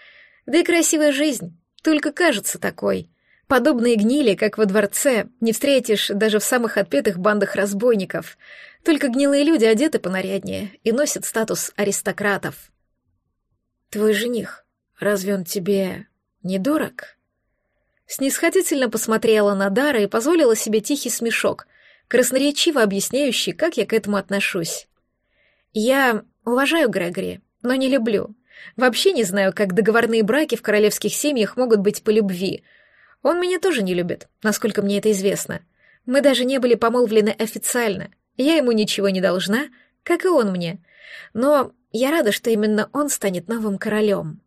Да и красивая жизнь только кажется такой. Подобные гнили, как во дворце, не встретишь даже в самых отпетых бандах разбойников. Только гнилые люди одеты понаряднее и носят статус аристократов. Твой жених, разве он тебе не дорог? Снисходительно посмотрела на Дара и позволила себе тихий смешок, красноречиво объясняющий, как я к этому отношусь. Я уважаю Грегори, но не люблю. Вообще не знаю, как договорные браки в королевских семьях могут быть по любви. Он меня тоже не любит, насколько мне это известно. Мы даже не были помолвлены официально. Я ему ничего не должна, как и он мне. Но я рада, что именно он станет новым королем.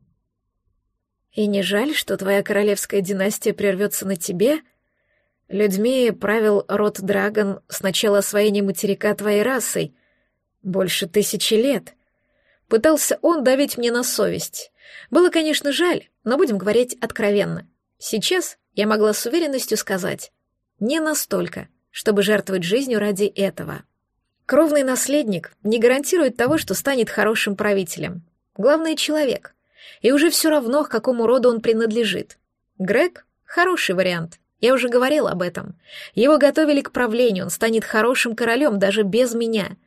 И не жаль, что твоя королевская династия прервется на тебе? Людьми правил род Драгон с начала освоения материка твоей расой. Больше тысячи лет — Пытался он давить мне на совесть. Было, конечно, жаль, но будем говорить откровенно. Сейчас я могла с уверенностью сказать, не настолько, чтобы жертвовать жизнью ради этого. Кровный наследник не гарантирует того, что станет хорошим правителем. Главное — человек. И уже все равно, к какому роду он принадлежит. Грег — хороший вариант, Я уже говорил об этом. Его готовили к правлению, он станет хорошим королем даже без меня.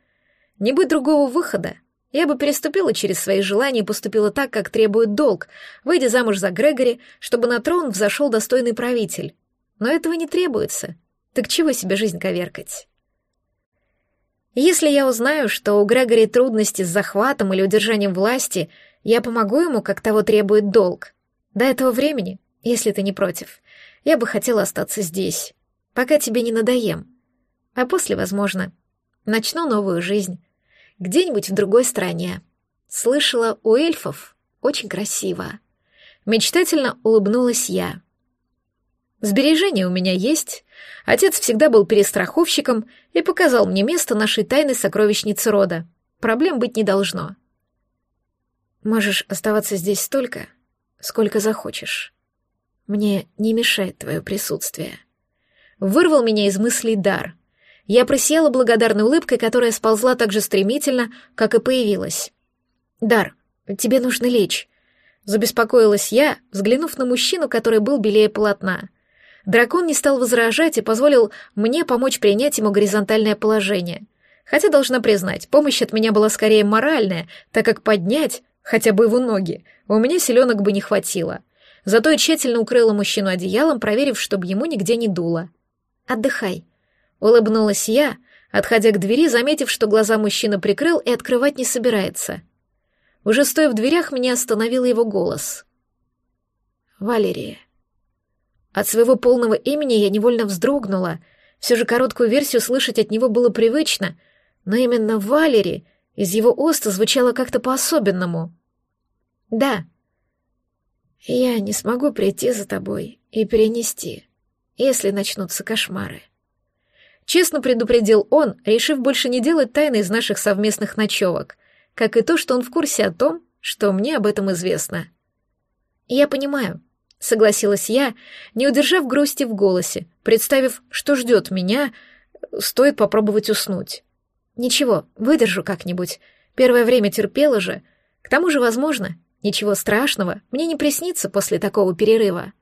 Не быть другого выхода, я бы переступила через свои желания и поступила так, как требует долг, выйдя замуж за Грегори, чтобы на трон взошел достойный правитель. Но этого не требуется. Так чего себе жизнь коверкать? Если я узнаю, что у Грегори трудности с захватом или удержанием власти, я помогу ему, как того требует долг. До этого времени, если ты не против, я бы хотела остаться здесь, пока тебе не надоем. А после, возможно, начну новую жизнь где-нибудь в другой стране. Слышала, у эльфов очень красиво. Мечтательно улыбнулась я. Сбережения у меня есть. Отец всегда был перестраховщиком и показал мне место нашей тайной сокровищницы рода. Проблем быть не должно. Можешь оставаться здесь столько, сколько захочешь. Мне не мешает твое присутствие. Вырвал меня из мыслей дар — я просияла благодарной улыбкой, которая сползла так же стремительно, как и появилась. «Дар, тебе нужно лечь», — забеспокоилась я, взглянув на мужчину, который был белее полотна. Дракон не стал возражать и позволил мне помочь принять ему горизонтальное положение. Хотя, должна признать, помощь от меня была скорее моральная, так как поднять хотя бы его ноги у меня селенок бы не хватило. Зато я тщательно укрыла мужчину одеялом, проверив, чтобы ему нигде не дуло. «Отдыхай», Улыбнулась я, отходя к двери, заметив, что глаза мужчина прикрыл и открывать не собирается. Уже стоя в дверях, меня остановил его голос. «Валерия». От своего полного имени я невольно вздрогнула. Все же короткую версию слышать от него было привычно, но именно Валери из его уст звучало как-то по-особенному. «Да». «Я не смогу прийти за тобой и перенести, если начнутся кошмары». Честно предупредил он, решив больше не делать тайны из наших совместных ночевок, как и то, что он в курсе о том, что мне об этом известно. «Я понимаю», — согласилась я, не удержав грусти в голосе, представив, что ждет меня, стоит попробовать уснуть. «Ничего, выдержу как-нибудь. Первое время терпела же. К тому же, возможно, ничего страшного мне не приснится после такого перерыва».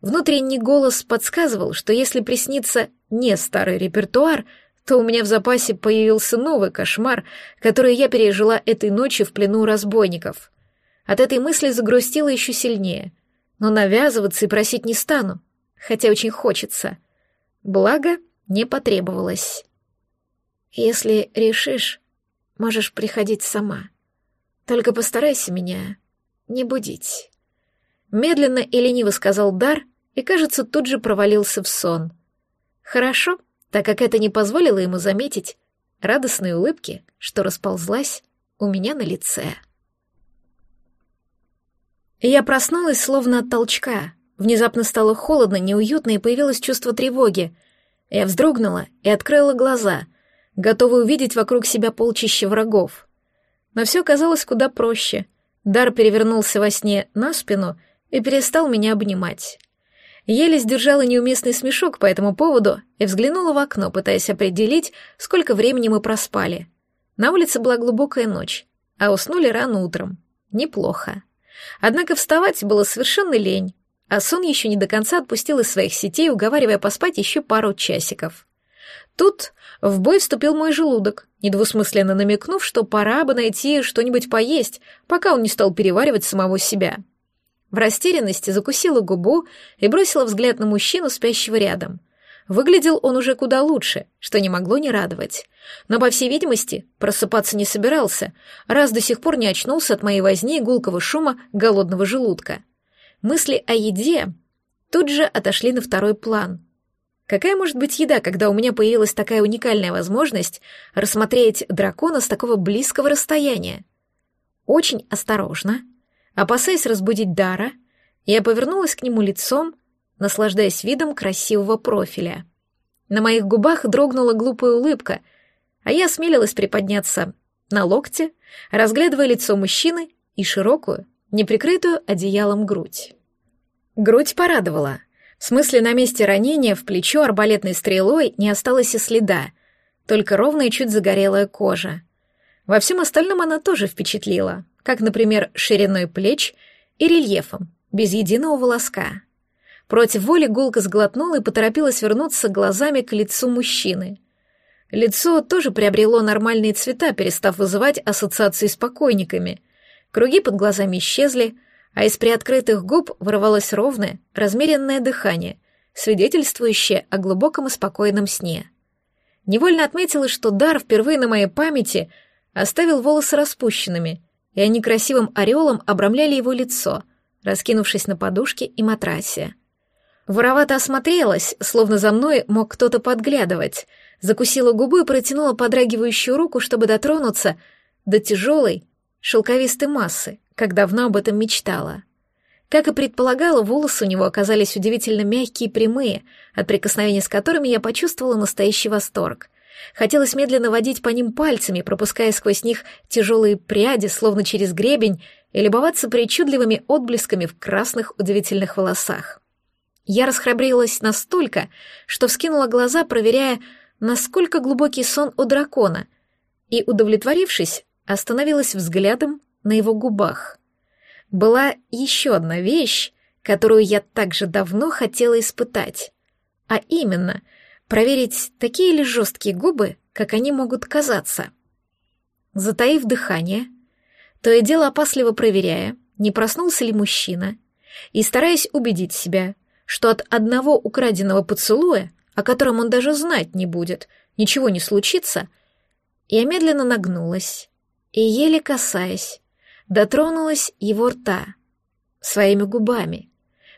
Внутренний голос подсказывал, что если приснится не старый репертуар, то у меня в запасе появился новый кошмар, который я пережила этой ночью в плену разбойников. От этой мысли загрустила еще сильнее, но навязываться и просить не стану, хотя очень хочется. Благо, не потребовалось. Если решишь, можешь приходить сама. Только постарайся меня не будить. Медленно и лениво сказал Дар, и, кажется, тут же провалился в сон. Хорошо, так как это не позволило ему заметить радостной улыбки, что расползлась у меня на лице. Я проснулась словно от толчка. Внезапно стало холодно, неуютно и появилось чувство тревоги. Я вздрогнула и открыла глаза, готовая увидеть вокруг себя полчища врагов. Но все казалось куда проще. Дар перевернулся во сне на спину и перестал меня обнимать. Еле сдержала неуместный смешок по этому поводу и взглянула в окно, пытаясь определить, сколько времени мы проспали. На улице была глубокая ночь, а уснули рано утром. Неплохо. Однако вставать было совершенно лень, а сон еще не до конца отпустил из своих сетей, уговаривая поспать еще пару часиков. Тут в бой вступил мой желудок, недвусмысленно намекнув, что пора бы найти что-нибудь поесть, пока он не стал переваривать самого себя. В растерянности закусила губу и бросила взгляд на мужчину, спящего рядом. Выглядел он уже куда лучше, что не могло не радовать. Но, по всей видимости, просыпаться не собирался, раз до сих пор не очнулся от моей возни и гулкого шума голодного желудка. Мысли о еде тут же отошли на второй план. Какая может быть еда, когда у меня появилась такая уникальная возможность рассмотреть дракона с такого близкого расстояния? Очень осторожно, Опасаясь разбудить Дара, я повернулась к нему лицом, наслаждаясь видом красивого профиля. На моих губах дрогнула глупая улыбка, а я осмелилась приподняться на локте, разглядывая лицо мужчины и широкую, неприкрытую одеялом грудь. Грудь порадовала. В смысле, на месте ранения в плечо арбалетной стрелой не осталось и следа, только ровная чуть загорелая кожа. Во всем остальном она тоже впечатлила как, например, шириной плеч и рельефом, без единого волоска. Против воли гулка сглотнула и поторопилась вернуться глазами к лицу мужчины. Лицо тоже приобрело нормальные цвета, перестав вызывать ассоциации с покойниками. Круги под глазами исчезли, а из приоткрытых губ вырывалось ровное, размеренное дыхание, свидетельствующее о глубоком и спокойном сне. Невольно отметила, что Дар впервые на моей памяти оставил волосы распущенными, и они красивым ореолом обрамляли его лицо, раскинувшись на подушке и матрасе. Воровато осмотрелась, словно за мной мог кто-то подглядывать, закусила губу и протянула подрагивающую руку, чтобы дотронуться до тяжелой, шелковистой массы, как давно об этом мечтала. Как и предполагала, волосы у него оказались удивительно мягкие и прямые, от прикосновения с которыми я почувствовала настоящий восторг. Хотелось медленно водить по ним пальцами, пропуская сквозь них тяжелые пряди, словно через гребень, и любоваться причудливыми отблесками в красных удивительных волосах. Я расхрабрилась настолько, что вскинула глаза, проверяя, насколько глубокий сон у дракона, и, удовлетворившись, остановилась взглядом на его губах. Была еще одна вещь, которую я также давно хотела испытать, а именно проверить, такие ли жесткие губы, как они могут казаться. Затаив дыхание, то и дело опасливо проверяя, не проснулся ли мужчина, и стараясь убедить себя, что от одного украденного поцелуя, о котором он даже знать не будет, ничего не случится, я медленно нагнулась и, еле касаясь, дотронулась его рта своими губами,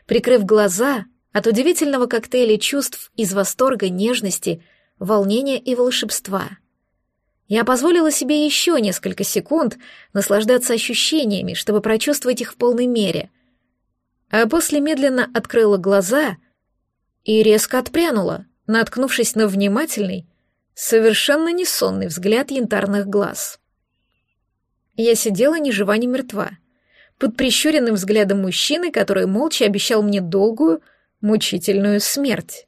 прикрыв глаза от удивительного коктейля чувств из восторга, нежности, волнения и волшебства. Я позволила себе еще несколько секунд наслаждаться ощущениями, чтобы прочувствовать их в полной мере, а после медленно открыла глаза и резко отпрянула, наткнувшись на внимательный, совершенно несонный взгляд янтарных глаз. Я сидела ни жива, ни мертва, под прищуренным взглядом мужчины, который молча обещал мне долгую, мучительную смерть.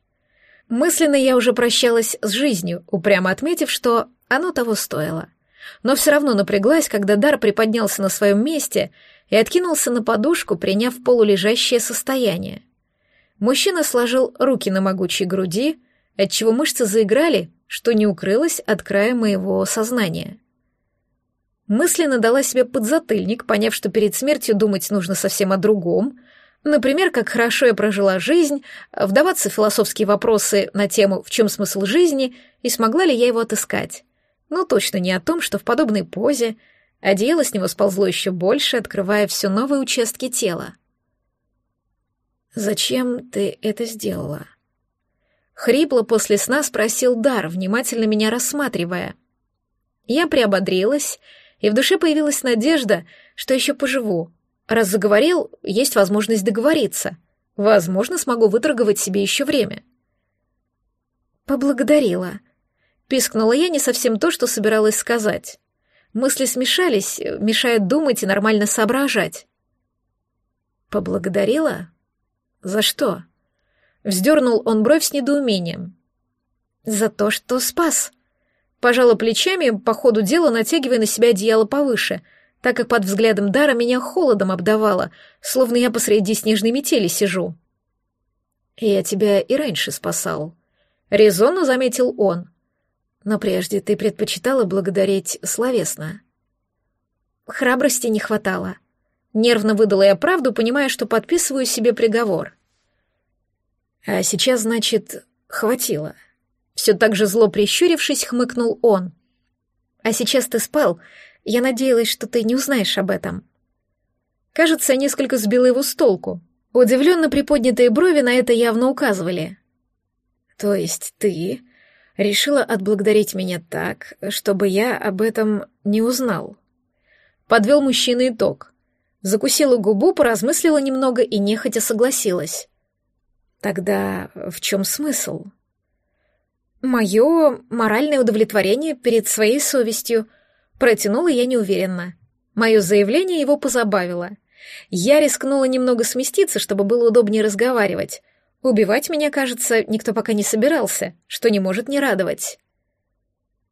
Мысленно я уже прощалась с жизнью, упрямо отметив, что оно того стоило. Но все равно напряглась, когда Дар приподнялся на своем месте и откинулся на подушку, приняв полулежащее состояние. Мужчина сложил руки на могучей груди, отчего мышцы заиграли, что не укрылось от края моего сознания. Мысленно дала себе подзатыльник, поняв, что перед смертью думать нужно совсем о другом, например, как хорошо я прожила жизнь, вдаваться в философские вопросы на тему «в чем смысл жизни» и смогла ли я его отыскать. Но точно не о том, что в подобной позе одеяло с него сползло еще больше, открывая все новые участки тела. «Зачем ты это сделала?» Хрипло после сна спросил Дар, внимательно меня рассматривая. Я приободрилась, и в душе появилась надежда, что еще поживу. Раз заговорил, есть возможность договориться. Возможно, смогу выторговать себе еще время. Поблагодарила. Пискнула я не совсем то, что собиралась сказать. Мысли смешались, мешая думать и нормально соображать. Поблагодарила? За что? Вздернул он бровь с недоумением. За то, что спас. Пожала плечами, по ходу дела натягивая на себя одеяло повыше, так как под взглядом Дара меня холодом обдавало, словно я посреди снежной метели сижу. «Я тебя и раньше спасал», — резонно заметил он. «Но прежде ты предпочитала благодарить словесно». Храбрости не хватало. Нервно выдала я правду, понимая, что подписываю себе приговор. А сейчас, значит, хватило. Все так же зло прищурившись, хмыкнул он. А сейчас ты спал. Я надеялась, что ты не узнаешь об этом. Кажется, несколько сбила его с толку. Удивленно приподнятые брови на это явно указывали. То есть ты решила отблагодарить меня так, чтобы я об этом не узнал? Подвел мужчина итог. Закусила губу, поразмыслила немного и нехотя согласилась. Тогда в чем смысл? Мое моральное удовлетворение перед своей совестью. Протянула я неуверенно. Мое заявление его позабавило. Я рискнула немного сместиться, чтобы было удобнее разговаривать. Убивать меня, кажется, никто пока не собирался, что не может не радовать.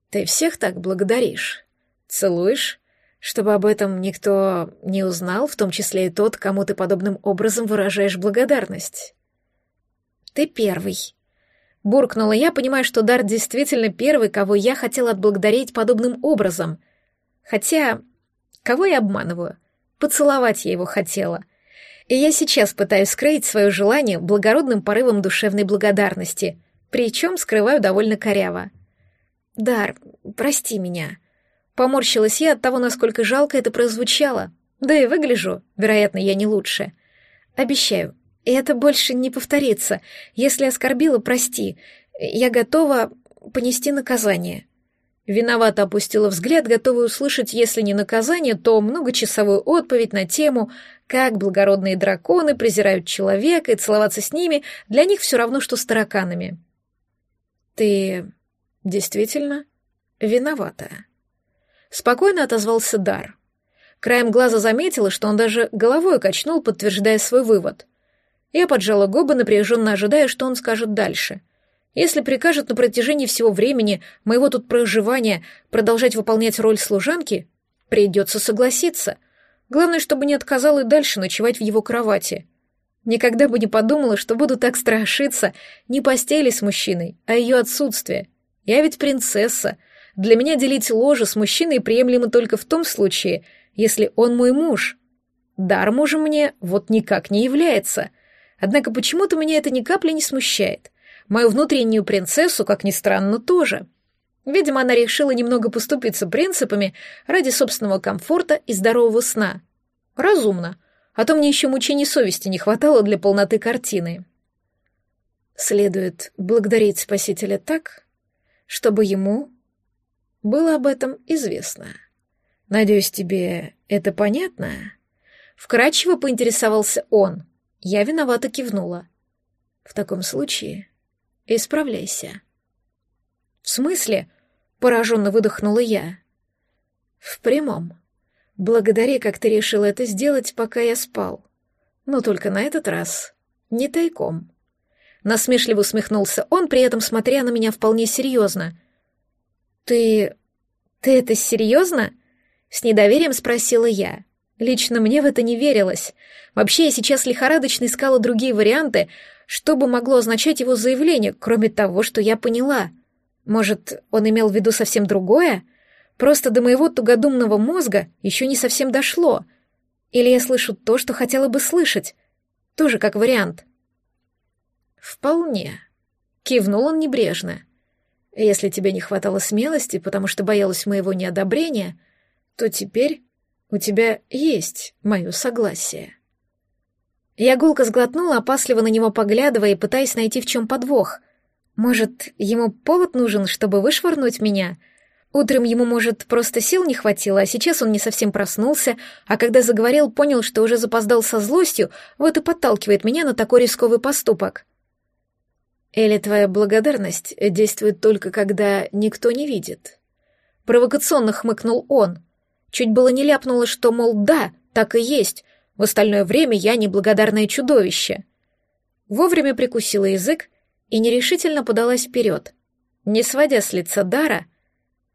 Ты всех так благодаришь? Целуешь? Чтобы об этом никто не узнал, в том числе и тот, кому ты подобным образом выражаешь благодарность. ты первый. Буркнула я, понимая, что Дар действительно первый, кого я хотела отблагодарить подобным образом. Хотя, кого я обманываю? Поцеловать я его хотела. И я сейчас пытаюсь скрыть свое желание благородным порывом душевной благодарности, причем скрываю довольно коряво. «Дар, прости меня». Поморщилась я от того, насколько жалко это прозвучало. Да и выгляжу, вероятно, я не лучше. Обещаю, и это больше не повторится. Если оскорбила, прости. Я готова понести наказание. Виновато опустила взгляд, готовая услышать, если не наказание, то многочасовую отповедь на тему, как благородные драконы презирают человека, и целоваться с ними для них все равно, что с тараканами. «Ты действительно виновата?» Спокойно отозвался Дар. Краем глаза заметила, что он даже головой качнул, подтверждая свой вывод. Я поджала губы, напряженно ожидая, что он скажет дальше. Если прикажет на протяжении всего времени моего тут проживания продолжать выполнять роль служанки, придется согласиться. Главное, чтобы не отказал и дальше ночевать в его кровати. Никогда бы не подумала, что буду так страшиться не постели с мужчиной, а ее отсутствие. Я ведь принцесса, для меня делить ложе с мужчиной приемлемо только в том случае, если он мой муж. Дар мужем мне вот никак не является. Однако почему-то меня это ни капли не смущает. Мою внутреннюю принцессу, как ни странно, тоже. Видимо, она решила немного поступиться принципами ради собственного комфорта и здорового сна. Разумно. А то мне еще мучений совести не хватало для полноты картины. Следует благодарить Спасителя так, чтобы ему было об этом известно. Надеюсь, тебе это понятно? Вкратчиво поинтересовался он. Я виновато кивнула. В таком случае исправляйся. В смысле? Пораженно выдохнула я. В прямом. Благодари, как ты решил это сделать, пока я спал. Но только на этот раз не тайком. Насмешливо усмехнулся он, при этом смотря на меня вполне серьезно — «Ты... ты это серьезно?» — с недоверием спросила я. Лично мне в это не верилось. Вообще, я сейчас лихорадочно искала другие варианты, что бы могло означать его заявление, кроме того, что я поняла. Может, он имел в виду совсем другое? Просто до моего тугодумного мозга еще не совсем дошло. Или я слышу то, что хотела бы слышать. Тоже как вариант. «Вполне», — кивнул он небрежно. Если тебе не хватало смелости, потому что боялась моего неодобрения, то теперь у тебя есть мое согласие. Я гулко сглотнула, опасливо на него поглядывая и пытаясь найти в чем подвох. Может, ему повод нужен, чтобы вышвырнуть меня? Утром ему, может, просто сил не хватило, а сейчас он не совсем проснулся, а когда заговорил, понял, что уже запоздал со злостью, вот и подталкивает меня на такой рисковый поступок. Или твоя благодарность действует только когда никто не видит? Провокационно хмыкнул он. Чуть было не ляпнуло, что, мол, да, так и есть. В остальное время я неблагодарное чудовище. Вовремя прикусила язык и нерешительно подалась вперед, не сводя с лица Дара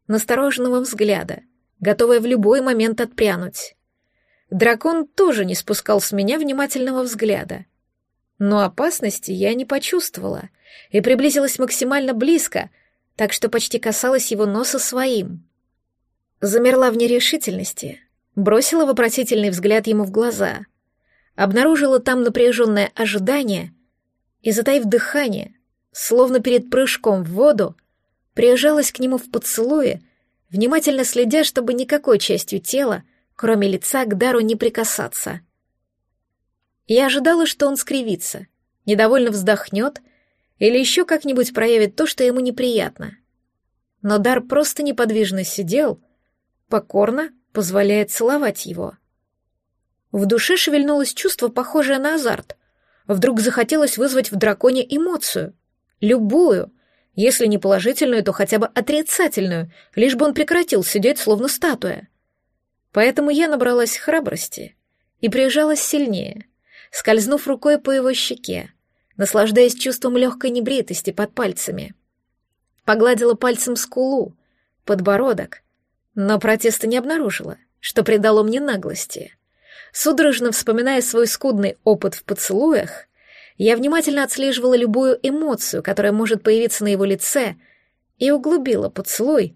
настороженного взгляда, готовая в любой момент отпрянуть. Дракон тоже не спускал с меня внимательного взгляда. Но опасности я не почувствовала — и приблизилась максимально близко, так что почти касалась его носа своим. Замерла в нерешительности, бросила вопросительный взгляд ему в глаза, обнаружила там напряженное ожидание и, затаив дыхание, словно перед прыжком в воду, прижалась к нему в поцелуе, внимательно следя, чтобы никакой частью тела, кроме лица, к дару не прикасаться. Я ожидала, что он скривится, недовольно вздохнет — или еще как-нибудь проявит то, что ему неприятно. Но Дар просто неподвижно сидел, покорно позволяет целовать его. В душе шевельнулось чувство, похожее на азарт. Вдруг захотелось вызвать в драконе эмоцию. Любую. Если не положительную, то хотя бы отрицательную, лишь бы он прекратил сидеть, словно статуя. Поэтому я набралась храбрости и прижалась сильнее, скользнув рукой по его щеке, наслаждаясь чувством легкой небритости под пальцами. Погладила пальцем скулу, подбородок, но протеста не обнаружила, что придало мне наглости. Судорожно вспоминая свой скудный опыт в поцелуях, Я внимательно отслеживала любую эмоцию, которая может появиться на его лице, и углубила поцелуй,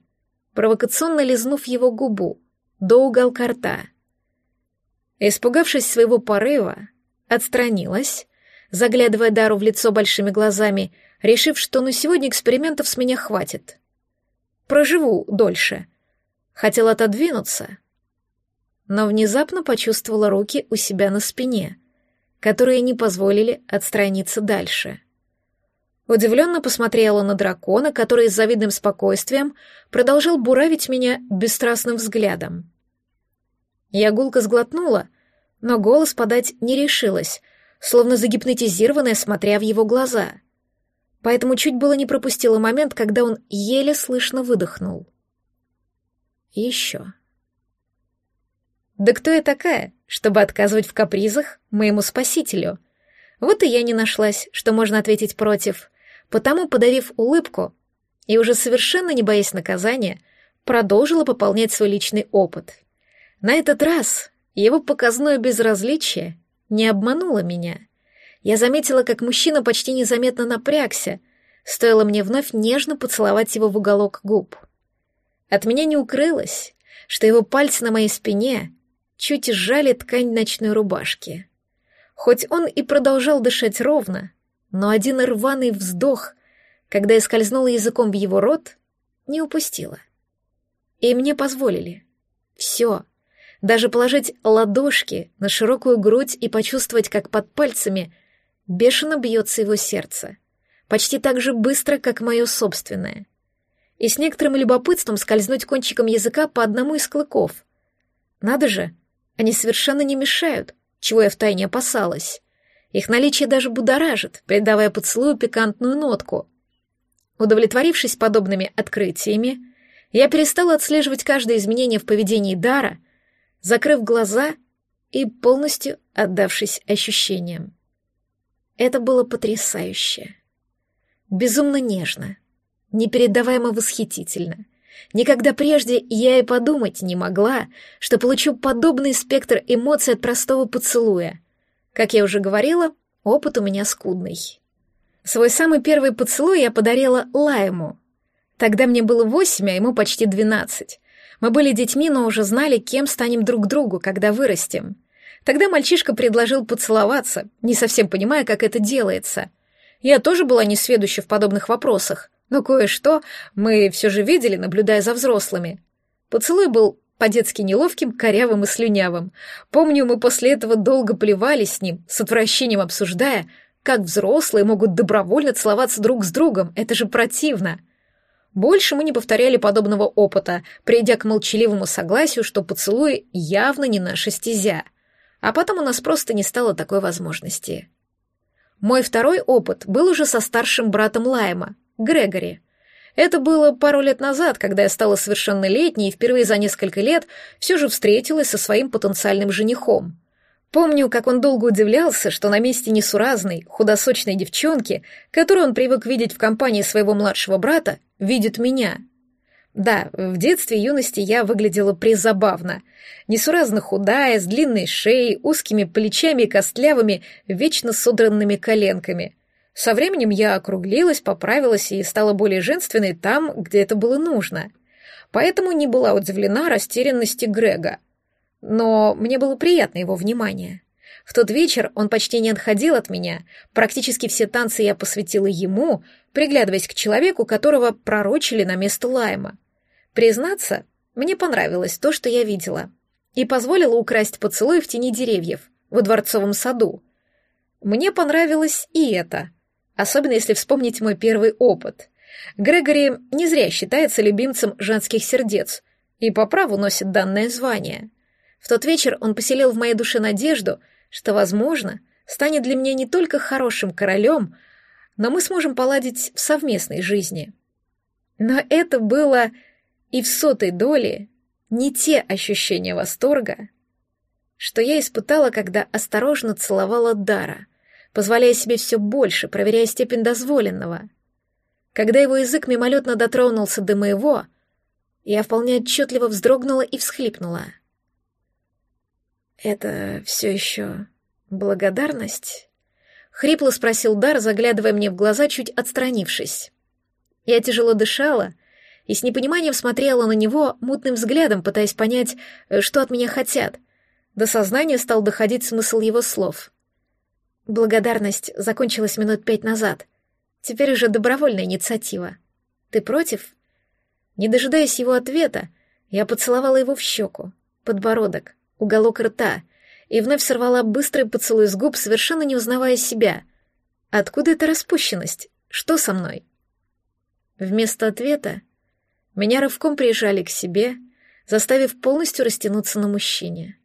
провокационно лизнув его губу до уголка рта. Испугавшись своего порыва, отстранилась, заглядывая Дару в лицо большими глазами, решив, что на сегодня экспериментов с меня хватит. Проживу дольше. Хотела отодвинуться, но внезапно почувствовала руки у себя на спине — которые не позволили отстраниться дальше. Удивленно посмотрела на дракона, который с завидным спокойствием продолжал буравить меня бесстрастным взглядом. Я гулко сглотнула, но голос подать не решилась, словно загипнотизированная, смотря в его глаза. Поэтому чуть было не пропустила момент, когда он еле слышно выдохнул. Еще. Да кто я такая, чтобы отказывать в капризах моему спасителю? Вот и я не нашлась, что можно ответить против, потому, подавив улыбку и уже совершенно не боясь наказания, продолжила пополнять свой личный опыт. На этот раз его показное безразличие не обмануло меня. Я заметила, как мужчина почти незаметно напрягся, стоило мне вновь нежно поцеловать его в уголок губ. От меня не укрылось, что его пальцы на моей спине чуть сжали ткань ночной рубашки. Хоть он и продолжал дышать ровно, но один рваный вздох, когда я скользнула языком в его рот, не упустила. И мне позволили. Все. Даже положить ладошки на широкую грудь и почувствовать, как под пальцами бешено бьется его сердце. Почти так же быстро, как мое собственное. И с некоторым любопытством скользнуть кончиком языка по одному из клыков. Надо же, они совершенно не мешают, чего я втайне опасалась. Их наличие даже будоражит, придавая поцелую пикантную нотку. Удовлетворившись подобными открытиями, я перестала отслеживать каждое изменение в поведении Дара, закрыв глаза и полностью отдавшись ощущениям. Это было потрясающе. Безумно нежно, непередаваемо восхитительно — Никогда прежде я и подумать не могла, что получу подобный спектр эмоций от простого поцелуя. Как я уже говорила, опыт у меня скудный. Свой самый первый поцелуй я подарила Лайму. Тогда мне было восемь, а ему почти двенадцать. Мы были детьми, но уже знали, кем станем друг другу, когда вырастем. Тогда мальчишка предложил поцеловаться, не совсем понимая, как это делается. Я тоже была несведуща в подобных вопросах, но кое-что мы все же видели, наблюдая за взрослыми. Поцелуй был по-детски неловким, корявым и слюнявым. Помню, мы после этого долго плевались с ним, с отвращением обсуждая, как взрослые могут добровольно целоваться друг с другом, это же противно. Больше мы не повторяли подобного опыта, придя к молчаливому согласию, что поцелуй явно не наша стезя. А потом у нас просто не стало такой возможности. Мой второй опыт был уже со старшим братом Лайма, Грегори. Это было пару лет назад, когда я стала совершеннолетней и впервые за несколько лет все же встретилась со своим потенциальным женихом. Помню, как он долго удивлялся, что на месте несуразной, худосочной девчонки, которую он привык видеть в компании своего младшего брата, видит меня. Да, в детстве и юности я выглядела призабавно. Несуразно худая, с длинной шеей, узкими плечами и костлявыми, вечно содранными коленками. Со временем я округлилась, поправилась и стала более женственной там, где это было нужно. Поэтому не была удивлена растерянности Грега. Но мне было приятно его внимание. В тот вечер он почти не отходил от меня, практически все танцы я посвятила ему, приглядываясь к человеку, которого пророчили на место Лайма. Признаться, мне понравилось то, что я видела, и позволила украсть поцелуй в тени деревьев, во дворцовом саду. Мне понравилось и это — особенно если вспомнить мой первый опыт. Грегори не зря считается любимцем женских сердец и по праву носит данное звание. В тот вечер он поселил в моей душе надежду, что, возможно, станет для меня не только хорошим королем, но мы сможем поладить в совместной жизни. Но это было и в сотой доле не те ощущения восторга, что я испытала, когда осторожно целовала Дара — позволяя себе все больше, проверяя степень дозволенного. Когда его язык мимолетно дотронулся до моего, я вполне отчетливо вздрогнула и всхлипнула. «Это все еще благодарность?» — Хрипло спросил Дар, заглядывая мне в глаза, чуть отстранившись. Я тяжело дышала и с непониманием смотрела на него мутным взглядом, пытаясь понять, э, что от меня хотят. До сознания стал доходить смысл его слов. Благодарность закончилась минут пять назад. Теперь уже добровольная инициатива. Ты против? Не дожидаясь его ответа, я поцеловала его в щеку, подбородок, уголок рта и вновь сорвала быстрый поцелуй с губ, совершенно не узнавая себя. Откуда эта распущенность? Что со мной? Вместо ответа меня рывком прижали к себе, заставив полностью растянуться на мужчине.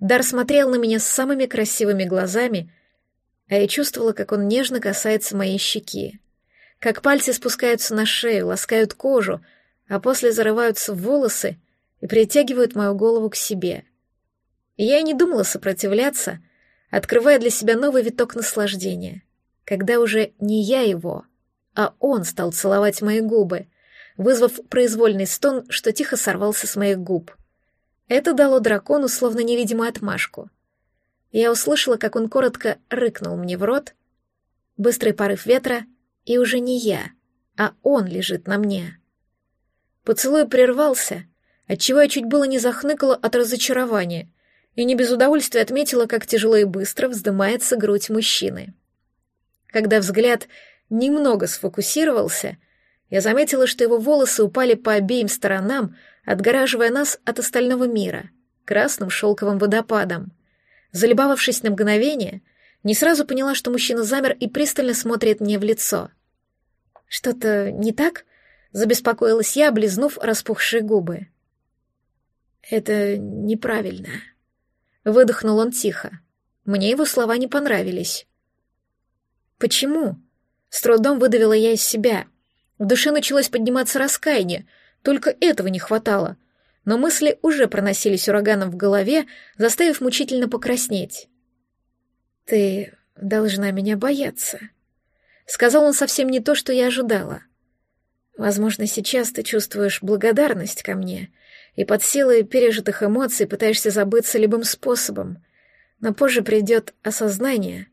Дар смотрел на меня с самыми красивыми глазами, а я чувствовала, как он нежно касается моей щеки, как пальцы спускаются на шею, ласкают кожу, а после зарываются в волосы и притягивают мою голову к себе. Я и не думала сопротивляться, открывая для себя новый виток наслаждения, когда уже не я его, а он стал целовать мои губы, вызвав произвольный стон, что тихо сорвался с моих губ. Это дало дракону словно невидимую отмашку. Я услышала, как он коротко рыкнул мне в рот, быстрый порыв ветра, и уже не я, а он лежит на мне. Поцелуй прервался, отчего я чуть было не захныкала от разочарования и не без удовольствия отметила, как тяжело и быстро вздымается грудь мужчины. Когда взгляд немного сфокусировался, я заметила, что его волосы упали по обеим сторонам, отгораживая нас от остального мира, красным шелковым водопадом. Залюбовавшись на мгновение, не сразу поняла, что мужчина замер и пристально смотрит мне в лицо. «Что-то не так?» Забеспокоилась я, облизнув распухшие губы. «Это неправильно», — выдохнул он тихо. Мне его слова не понравились. «Почему?» — с трудом выдавила я из себя. В душе началось подниматься раскаяние, только этого не хватало. Но мысли уже проносились ураганом в голове, заставив мучительно покраснеть. «Ты должна меня бояться», — сказал он совсем не то, что я ожидала. Возможно, сейчас ты чувствуешь благодарность ко мне и под силой пережитых эмоций пытаешься забыться любым способом, но позже придет осознание,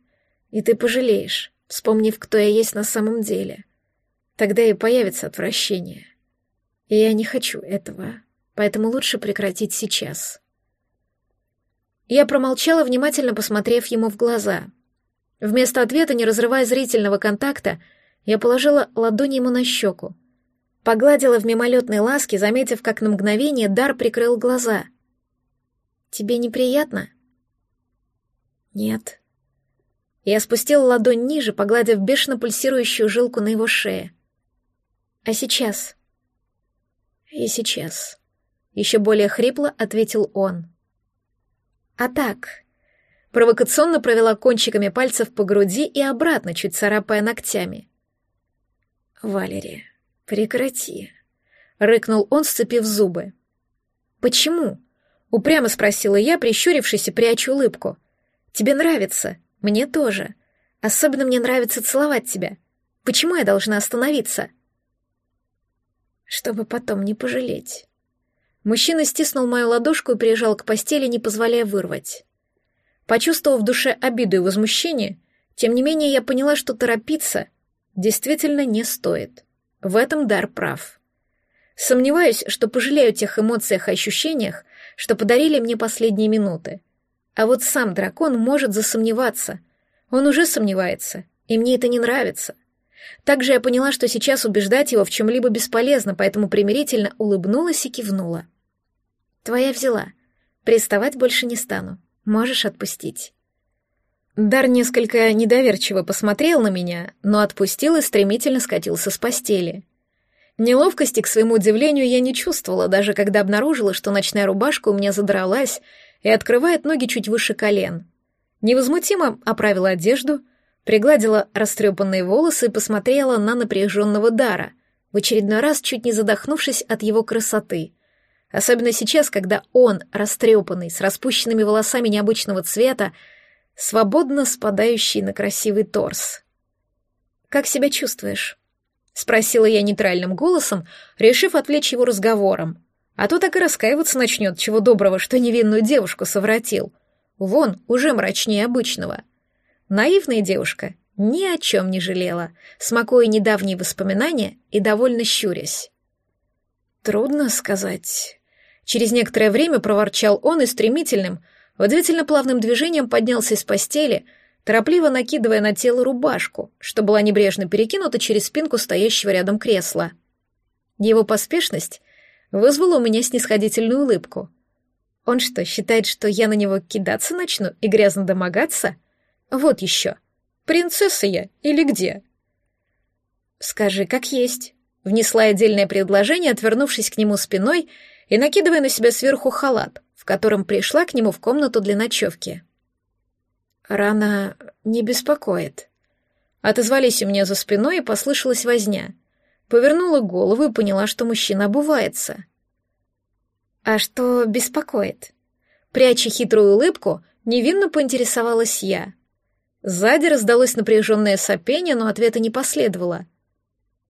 и ты пожалеешь, вспомнив, кто я есть на самом деле. Тогда и появится отвращение. И я не хочу этого, поэтому лучше прекратить сейчас. Я промолчала, внимательно посмотрев ему в глаза. Вместо ответа, не разрывая зрительного контакта, я положила ладонь ему на щеку, Погладила в мимолетной ласке, заметив, как на мгновение Дар прикрыл глаза. «Тебе неприятно?» «Нет». Я спустила ладонь ниже, погладив бешено пульсирующую жилку на его шее. «А сейчас?» «И сейчас», — еще более хрипло ответил он. «А так...» Провокационно провела кончиками пальцев по груди и обратно, чуть царапая ногтями. «Валерия, «Прекрати», — рыкнул он, сцепив зубы. «Почему?» — упрямо спросила я, прищурившись и прячу улыбку. «Тебе нравится? Мне тоже. Особенно мне нравится целовать тебя. Почему я должна остановиться?» «Чтобы потом не пожалеть». Мужчина стиснул мою ладошку и прижал к постели, не позволяя вырвать. Почувствовав в душе обиду и возмущение, тем не менее я поняла, что торопиться действительно не стоит. В этом Дар прав. Сомневаюсь, что пожалею тех эмоциях и ощущениях, что подарили мне последние минуты. А вот сам дракон может засомневаться. Он уже сомневается, и мне это не нравится. Также я поняла, что сейчас убеждать его в чем-либо бесполезно, поэтому примирительно улыбнулась и кивнула. «Твоя взяла. Приставать больше не стану. Можешь отпустить». Дар несколько недоверчиво посмотрел на меня, но отпустил и стремительно скатился с постели. Неловкости, к своему удивлению, я не чувствовала, даже когда обнаружила, что ночная рубашка у меня задралась и открывает ноги чуть выше колен. Невозмутимо оправила одежду, пригладила растрепанные волосы и посмотрела на напряженного Дара, в очередной раз чуть не задохнувшись от его красоты. Особенно сейчас, когда он, растрепанный, с распущенными волосами необычного цвета, свободно спадающий на красивый торс. «Как себя чувствуешь?» — спросила я нейтральным голосом, решив отвлечь его разговором. А то так и раскаиваться начнет, чего доброго, что невинную девушку совратил. Вон, уже мрачнее обычного. Наивная девушка Ни о чем не жалела, смакуя недавние воспоминания и довольно щурясь. Трудно сказать. Через некоторое время проворчал он и стремительным, удивительно плавным движением поднялся из постели, торопливо накидывая на тело рубашку, что была небрежно перекинута через спинку стоящего рядом кресла. Его поспешность вызвала у меня снисходительную улыбку. Он что, считает, что я на него кидаться начну и грязно домогаться? Вот еще. Принцесса я или где? Скажи, как есть. Внесла отдельное предложение, отвернувшись к нему спиной и накидывая на себя сверху халат, в котором пришла к нему в комнату для ночевки. Рана не беспокоит. Отозвались у меня за спиной, и послышалась возня. Повернула голову и поняла, что мужчина обувается. «А что беспокоит?» Пряча хитрую улыбку, невинно поинтересовалась я. Сзади раздалось напряженное сопение, но ответа не последовало.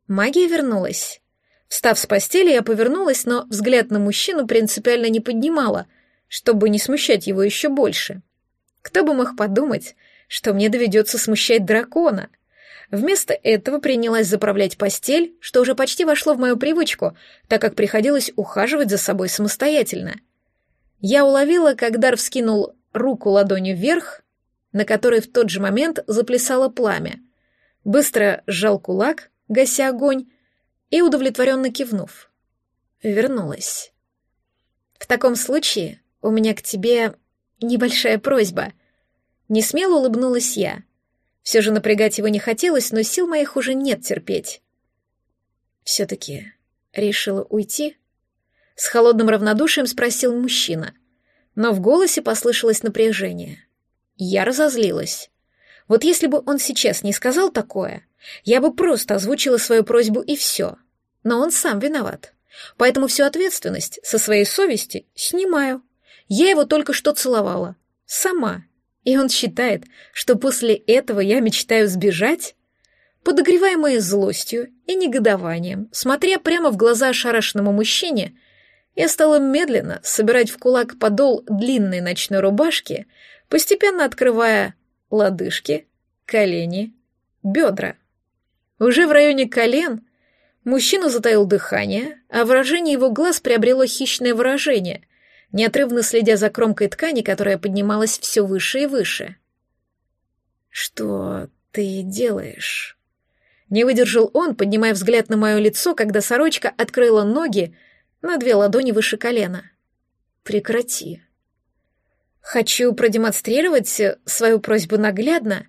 Магия вернулась. Встав с постели, я повернулась, но взгляд на мужчину принципиально не поднимала, чтобы не смущать его еще больше. Кто бы мог подумать, что мне доведется смущать дракона? Вместо этого принялась заправлять постель, что уже почти вошло в мою привычку, так как приходилось ухаживать за собой самостоятельно. Я уловила, как Дар вскинул руку ладонью вверх, на которой в тот же момент заплясало пламя. Быстро сжал кулак, гася огонь, и, удовлетворенно кивнув, вернулась. «В таком случае у меня к тебе небольшая просьба». Не смело улыбнулась я. Все же напрягать его не хотелось, но сил моих уже нет терпеть. Все-таки решила уйти? С холодным равнодушием спросил мужчина, но в голосе послышалось напряжение. Я разозлилась. Вот если бы он сейчас не сказал такое, я бы просто озвучила свою просьбу и все. Но он сам виноват. Поэтому всю ответственность со своей совести снимаю. Я его только что целовала. Сама. И он считает, что после этого я мечтаю сбежать? Подогреваемая злостью и негодованием, смотря прямо в глаза ошарашенному мужчине, я стала медленно собирать в кулак подол длинной ночной рубашки, постепенно открывая лодыжки, колени, бедра. Уже в районе колен мужчина затаил дыхание, а выражение его глаз приобрело хищное выражение, неотрывно следя за кромкой ткани, которая поднималась все выше и выше. «Что ты делаешь?» Не выдержал он, поднимая взгляд на мое лицо, когда сорочка открыла ноги на две ладони выше колена. «Прекрати». «Хочу продемонстрировать свою просьбу наглядно»,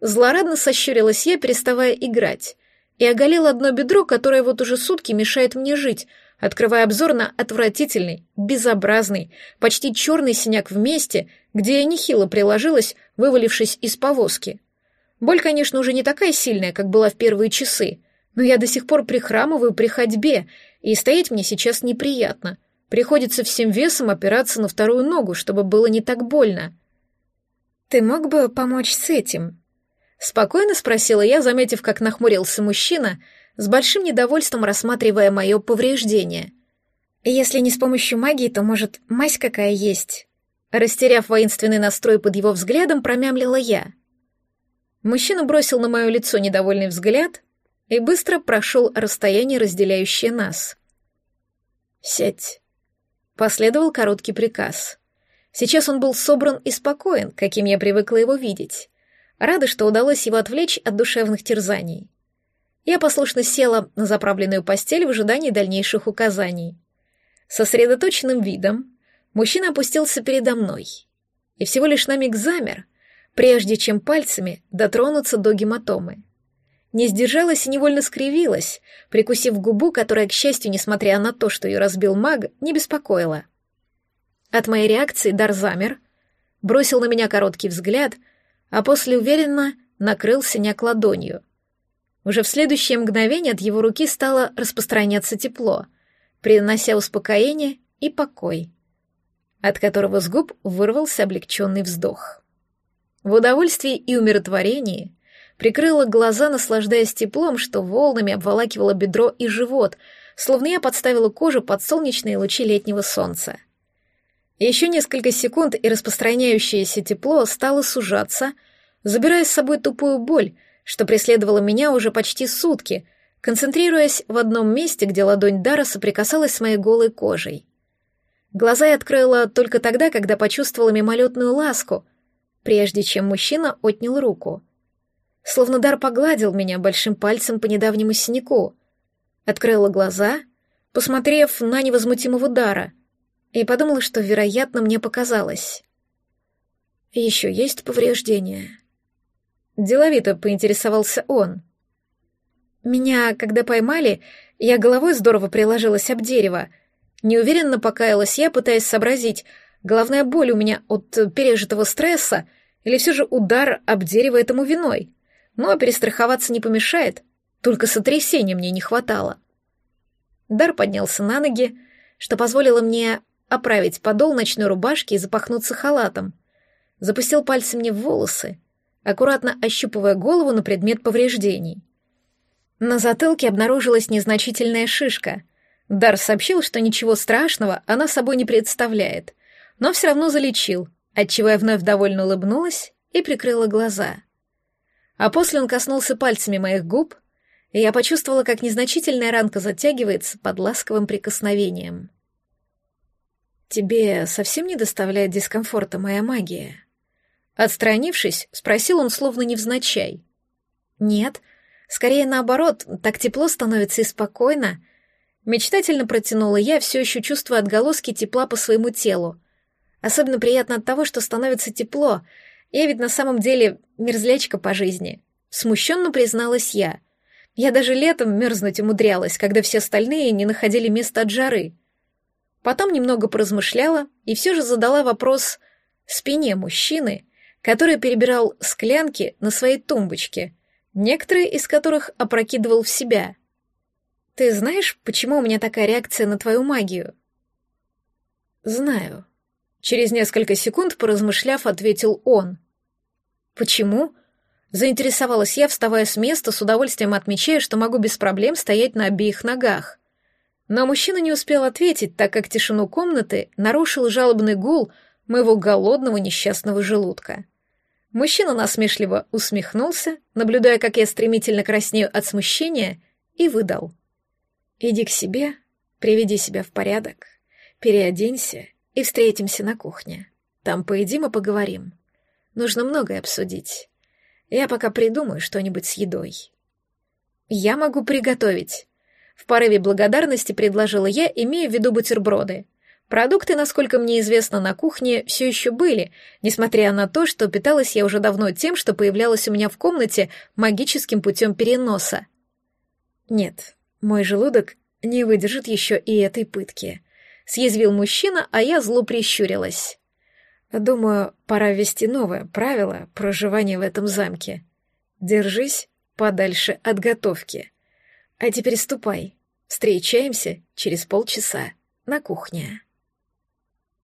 Злорадно сощурилась я, переставая играть, и оголила одно бедро, которое вот уже сутки мешает мне жить, открывая обзор на отвратительный, безобразный, почти черный синяк в месте, где я нехило приложилась, вывалившись из повозки. Боль, конечно, уже не такая сильная, как была в первые часы, но я до сих пор прихрамываю при ходьбе, и стоять мне сейчас неприятно. Приходится всем весом опираться на вторую ногу, чтобы было не так больно. «Ты мог бы помочь с этим?» Спокойно спросила я, заметив, как нахмурился мужчина, с большим недовольством рассматривая мое повреждение. «Если не с помощью магии, то, может, мазь какая есть?» Растеряв воинственный настрой под его взглядом, промямлила я. Мужчина бросил на мое лицо недовольный взгляд и быстро прошел расстояние, разделяющее нас. «Сядь», — последовал короткий приказ. Сейчас он был собран и спокоен, каким я привыкла его видеть. Рада, что удалось его отвлечь от душевных терзаний. Я послушно села на заправленную постель в ожидании дальнейших указаний. Сосредоточенным видом мужчина опустился передо мной и всего лишь на миг замер, прежде чем пальцами дотронуться до гематомы. Не сдержалась и невольно скривилась, прикусив губу, которая, к счастью, несмотря на то, что ее разбил маг, не беспокоила. От моей реакции дар замер, бросил на меня короткий взгляд — а после уверенно накрыл синяк ладонью. Уже в следующее мгновение от его руки стало распространяться тепло, принося успокоение и покой, от которого с губ вырвался облегченный вздох. В удовольствии и умиротворении прикрыла глаза, наслаждаясь теплом, что волнами обволакивало бедро и живот, словно я подставила кожу под солнечные лучи летнего солнца. Еще несколько секунд, и распространяющееся тепло стало сужаться, забирая с собой тупую боль, что преследовало меня уже почти сутки, концентрируясь в одном месте, где ладонь Дара соприкасалась с моей голой кожей. Глаза я открыла только тогда, когда почувствовала мимолетную ласку, прежде чем мужчина отнял руку. Словно Дар погладил меня большим пальцем по недавнему синяку. Открыла глаза, посмотрев на невозмутимого Дара, и подумала, что, вероятно, мне показалось. «Еще есть повреждения?» Деловито поинтересовался он. Меня, когда поймали, я головой здорово приложилась об дерево. Неуверенно покаялась я, пытаясь сообразить, головная боль у меня от пережитого стресса или все же удар об дерево этому виной. Но перестраховаться не помешает, только сотрясения мне не хватало. Дар поднялся на ноги, что позволило мне оправить подол ночной рубашки и запахнуться халатом. Запустил пальцы мне в волосы, аккуратно ощупывая голову на предмет повреждений. На затылке обнаружилась незначительная шишка. Дар сообщил, что ничего страшного она собой не представляет, но все равно залечил, отчего я вновь довольно улыбнулась и прикрыла глаза. А после он коснулся пальцами моих губ, и я почувствовала, как незначительная ранка затягивается под ласковым прикосновением. «Тебе совсем не доставляет дискомфорта моя магия?» Отстранившись, спросил он словно невзначай. «Нет», Скорее наоборот, так тепло становится и спокойно. Мечтательно протянула я, все еще чувствуя отголоски тепла по своему телу. Особенно приятно от того, что становится тепло. Я ведь на самом деле мерзлячка по жизни. Смущенно призналась я. Я даже летом мерзнуть умудрялась, когда все остальные не находили места от жары. Потом немного поразмышляла и все же задала вопрос спине мужчины, который перебирал склянки на своей тумбочке — некоторые из которых опрокидывал в себя. «Ты знаешь, почему у меня такая реакция на твою магию?» «Знаю». Через несколько секунд, поразмышляв, ответил он. «Почему?» Заинтересовалась я, вставая с места, с удовольствием отмечая, что могу без проблем стоять на обеих ногах. Но мужчина не успел ответить, так как тишину комнаты нарушил жалобный гул моего голодного несчастного желудка. Мужчина насмешливо усмехнулся, наблюдая, как я стремительно краснею от смущения, и выдал. «Иди к себе, приведи себя в порядок, переоденься и встретимся на кухне. Там поедим и поговорим. Нужно многое обсудить. Я пока придумаю что-нибудь с едой». «Я могу приготовить», — в порыве благодарности предложила я, имея в виду бутерброды. Продукты, насколько мне известно, на кухне все еще были, несмотря на то, что питалась я уже давно тем, что появлялось у меня в комнате магическим путем переноса. Нет, мой желудок не выдержит еще и этой пытки. Съязвил мужчина, а я зло прищурилась. Думаю, пора ввести новое правило проживания в этом замке. Держись подальше от готовки. А теперь ступай. Встречаемся через полчаса на кухне.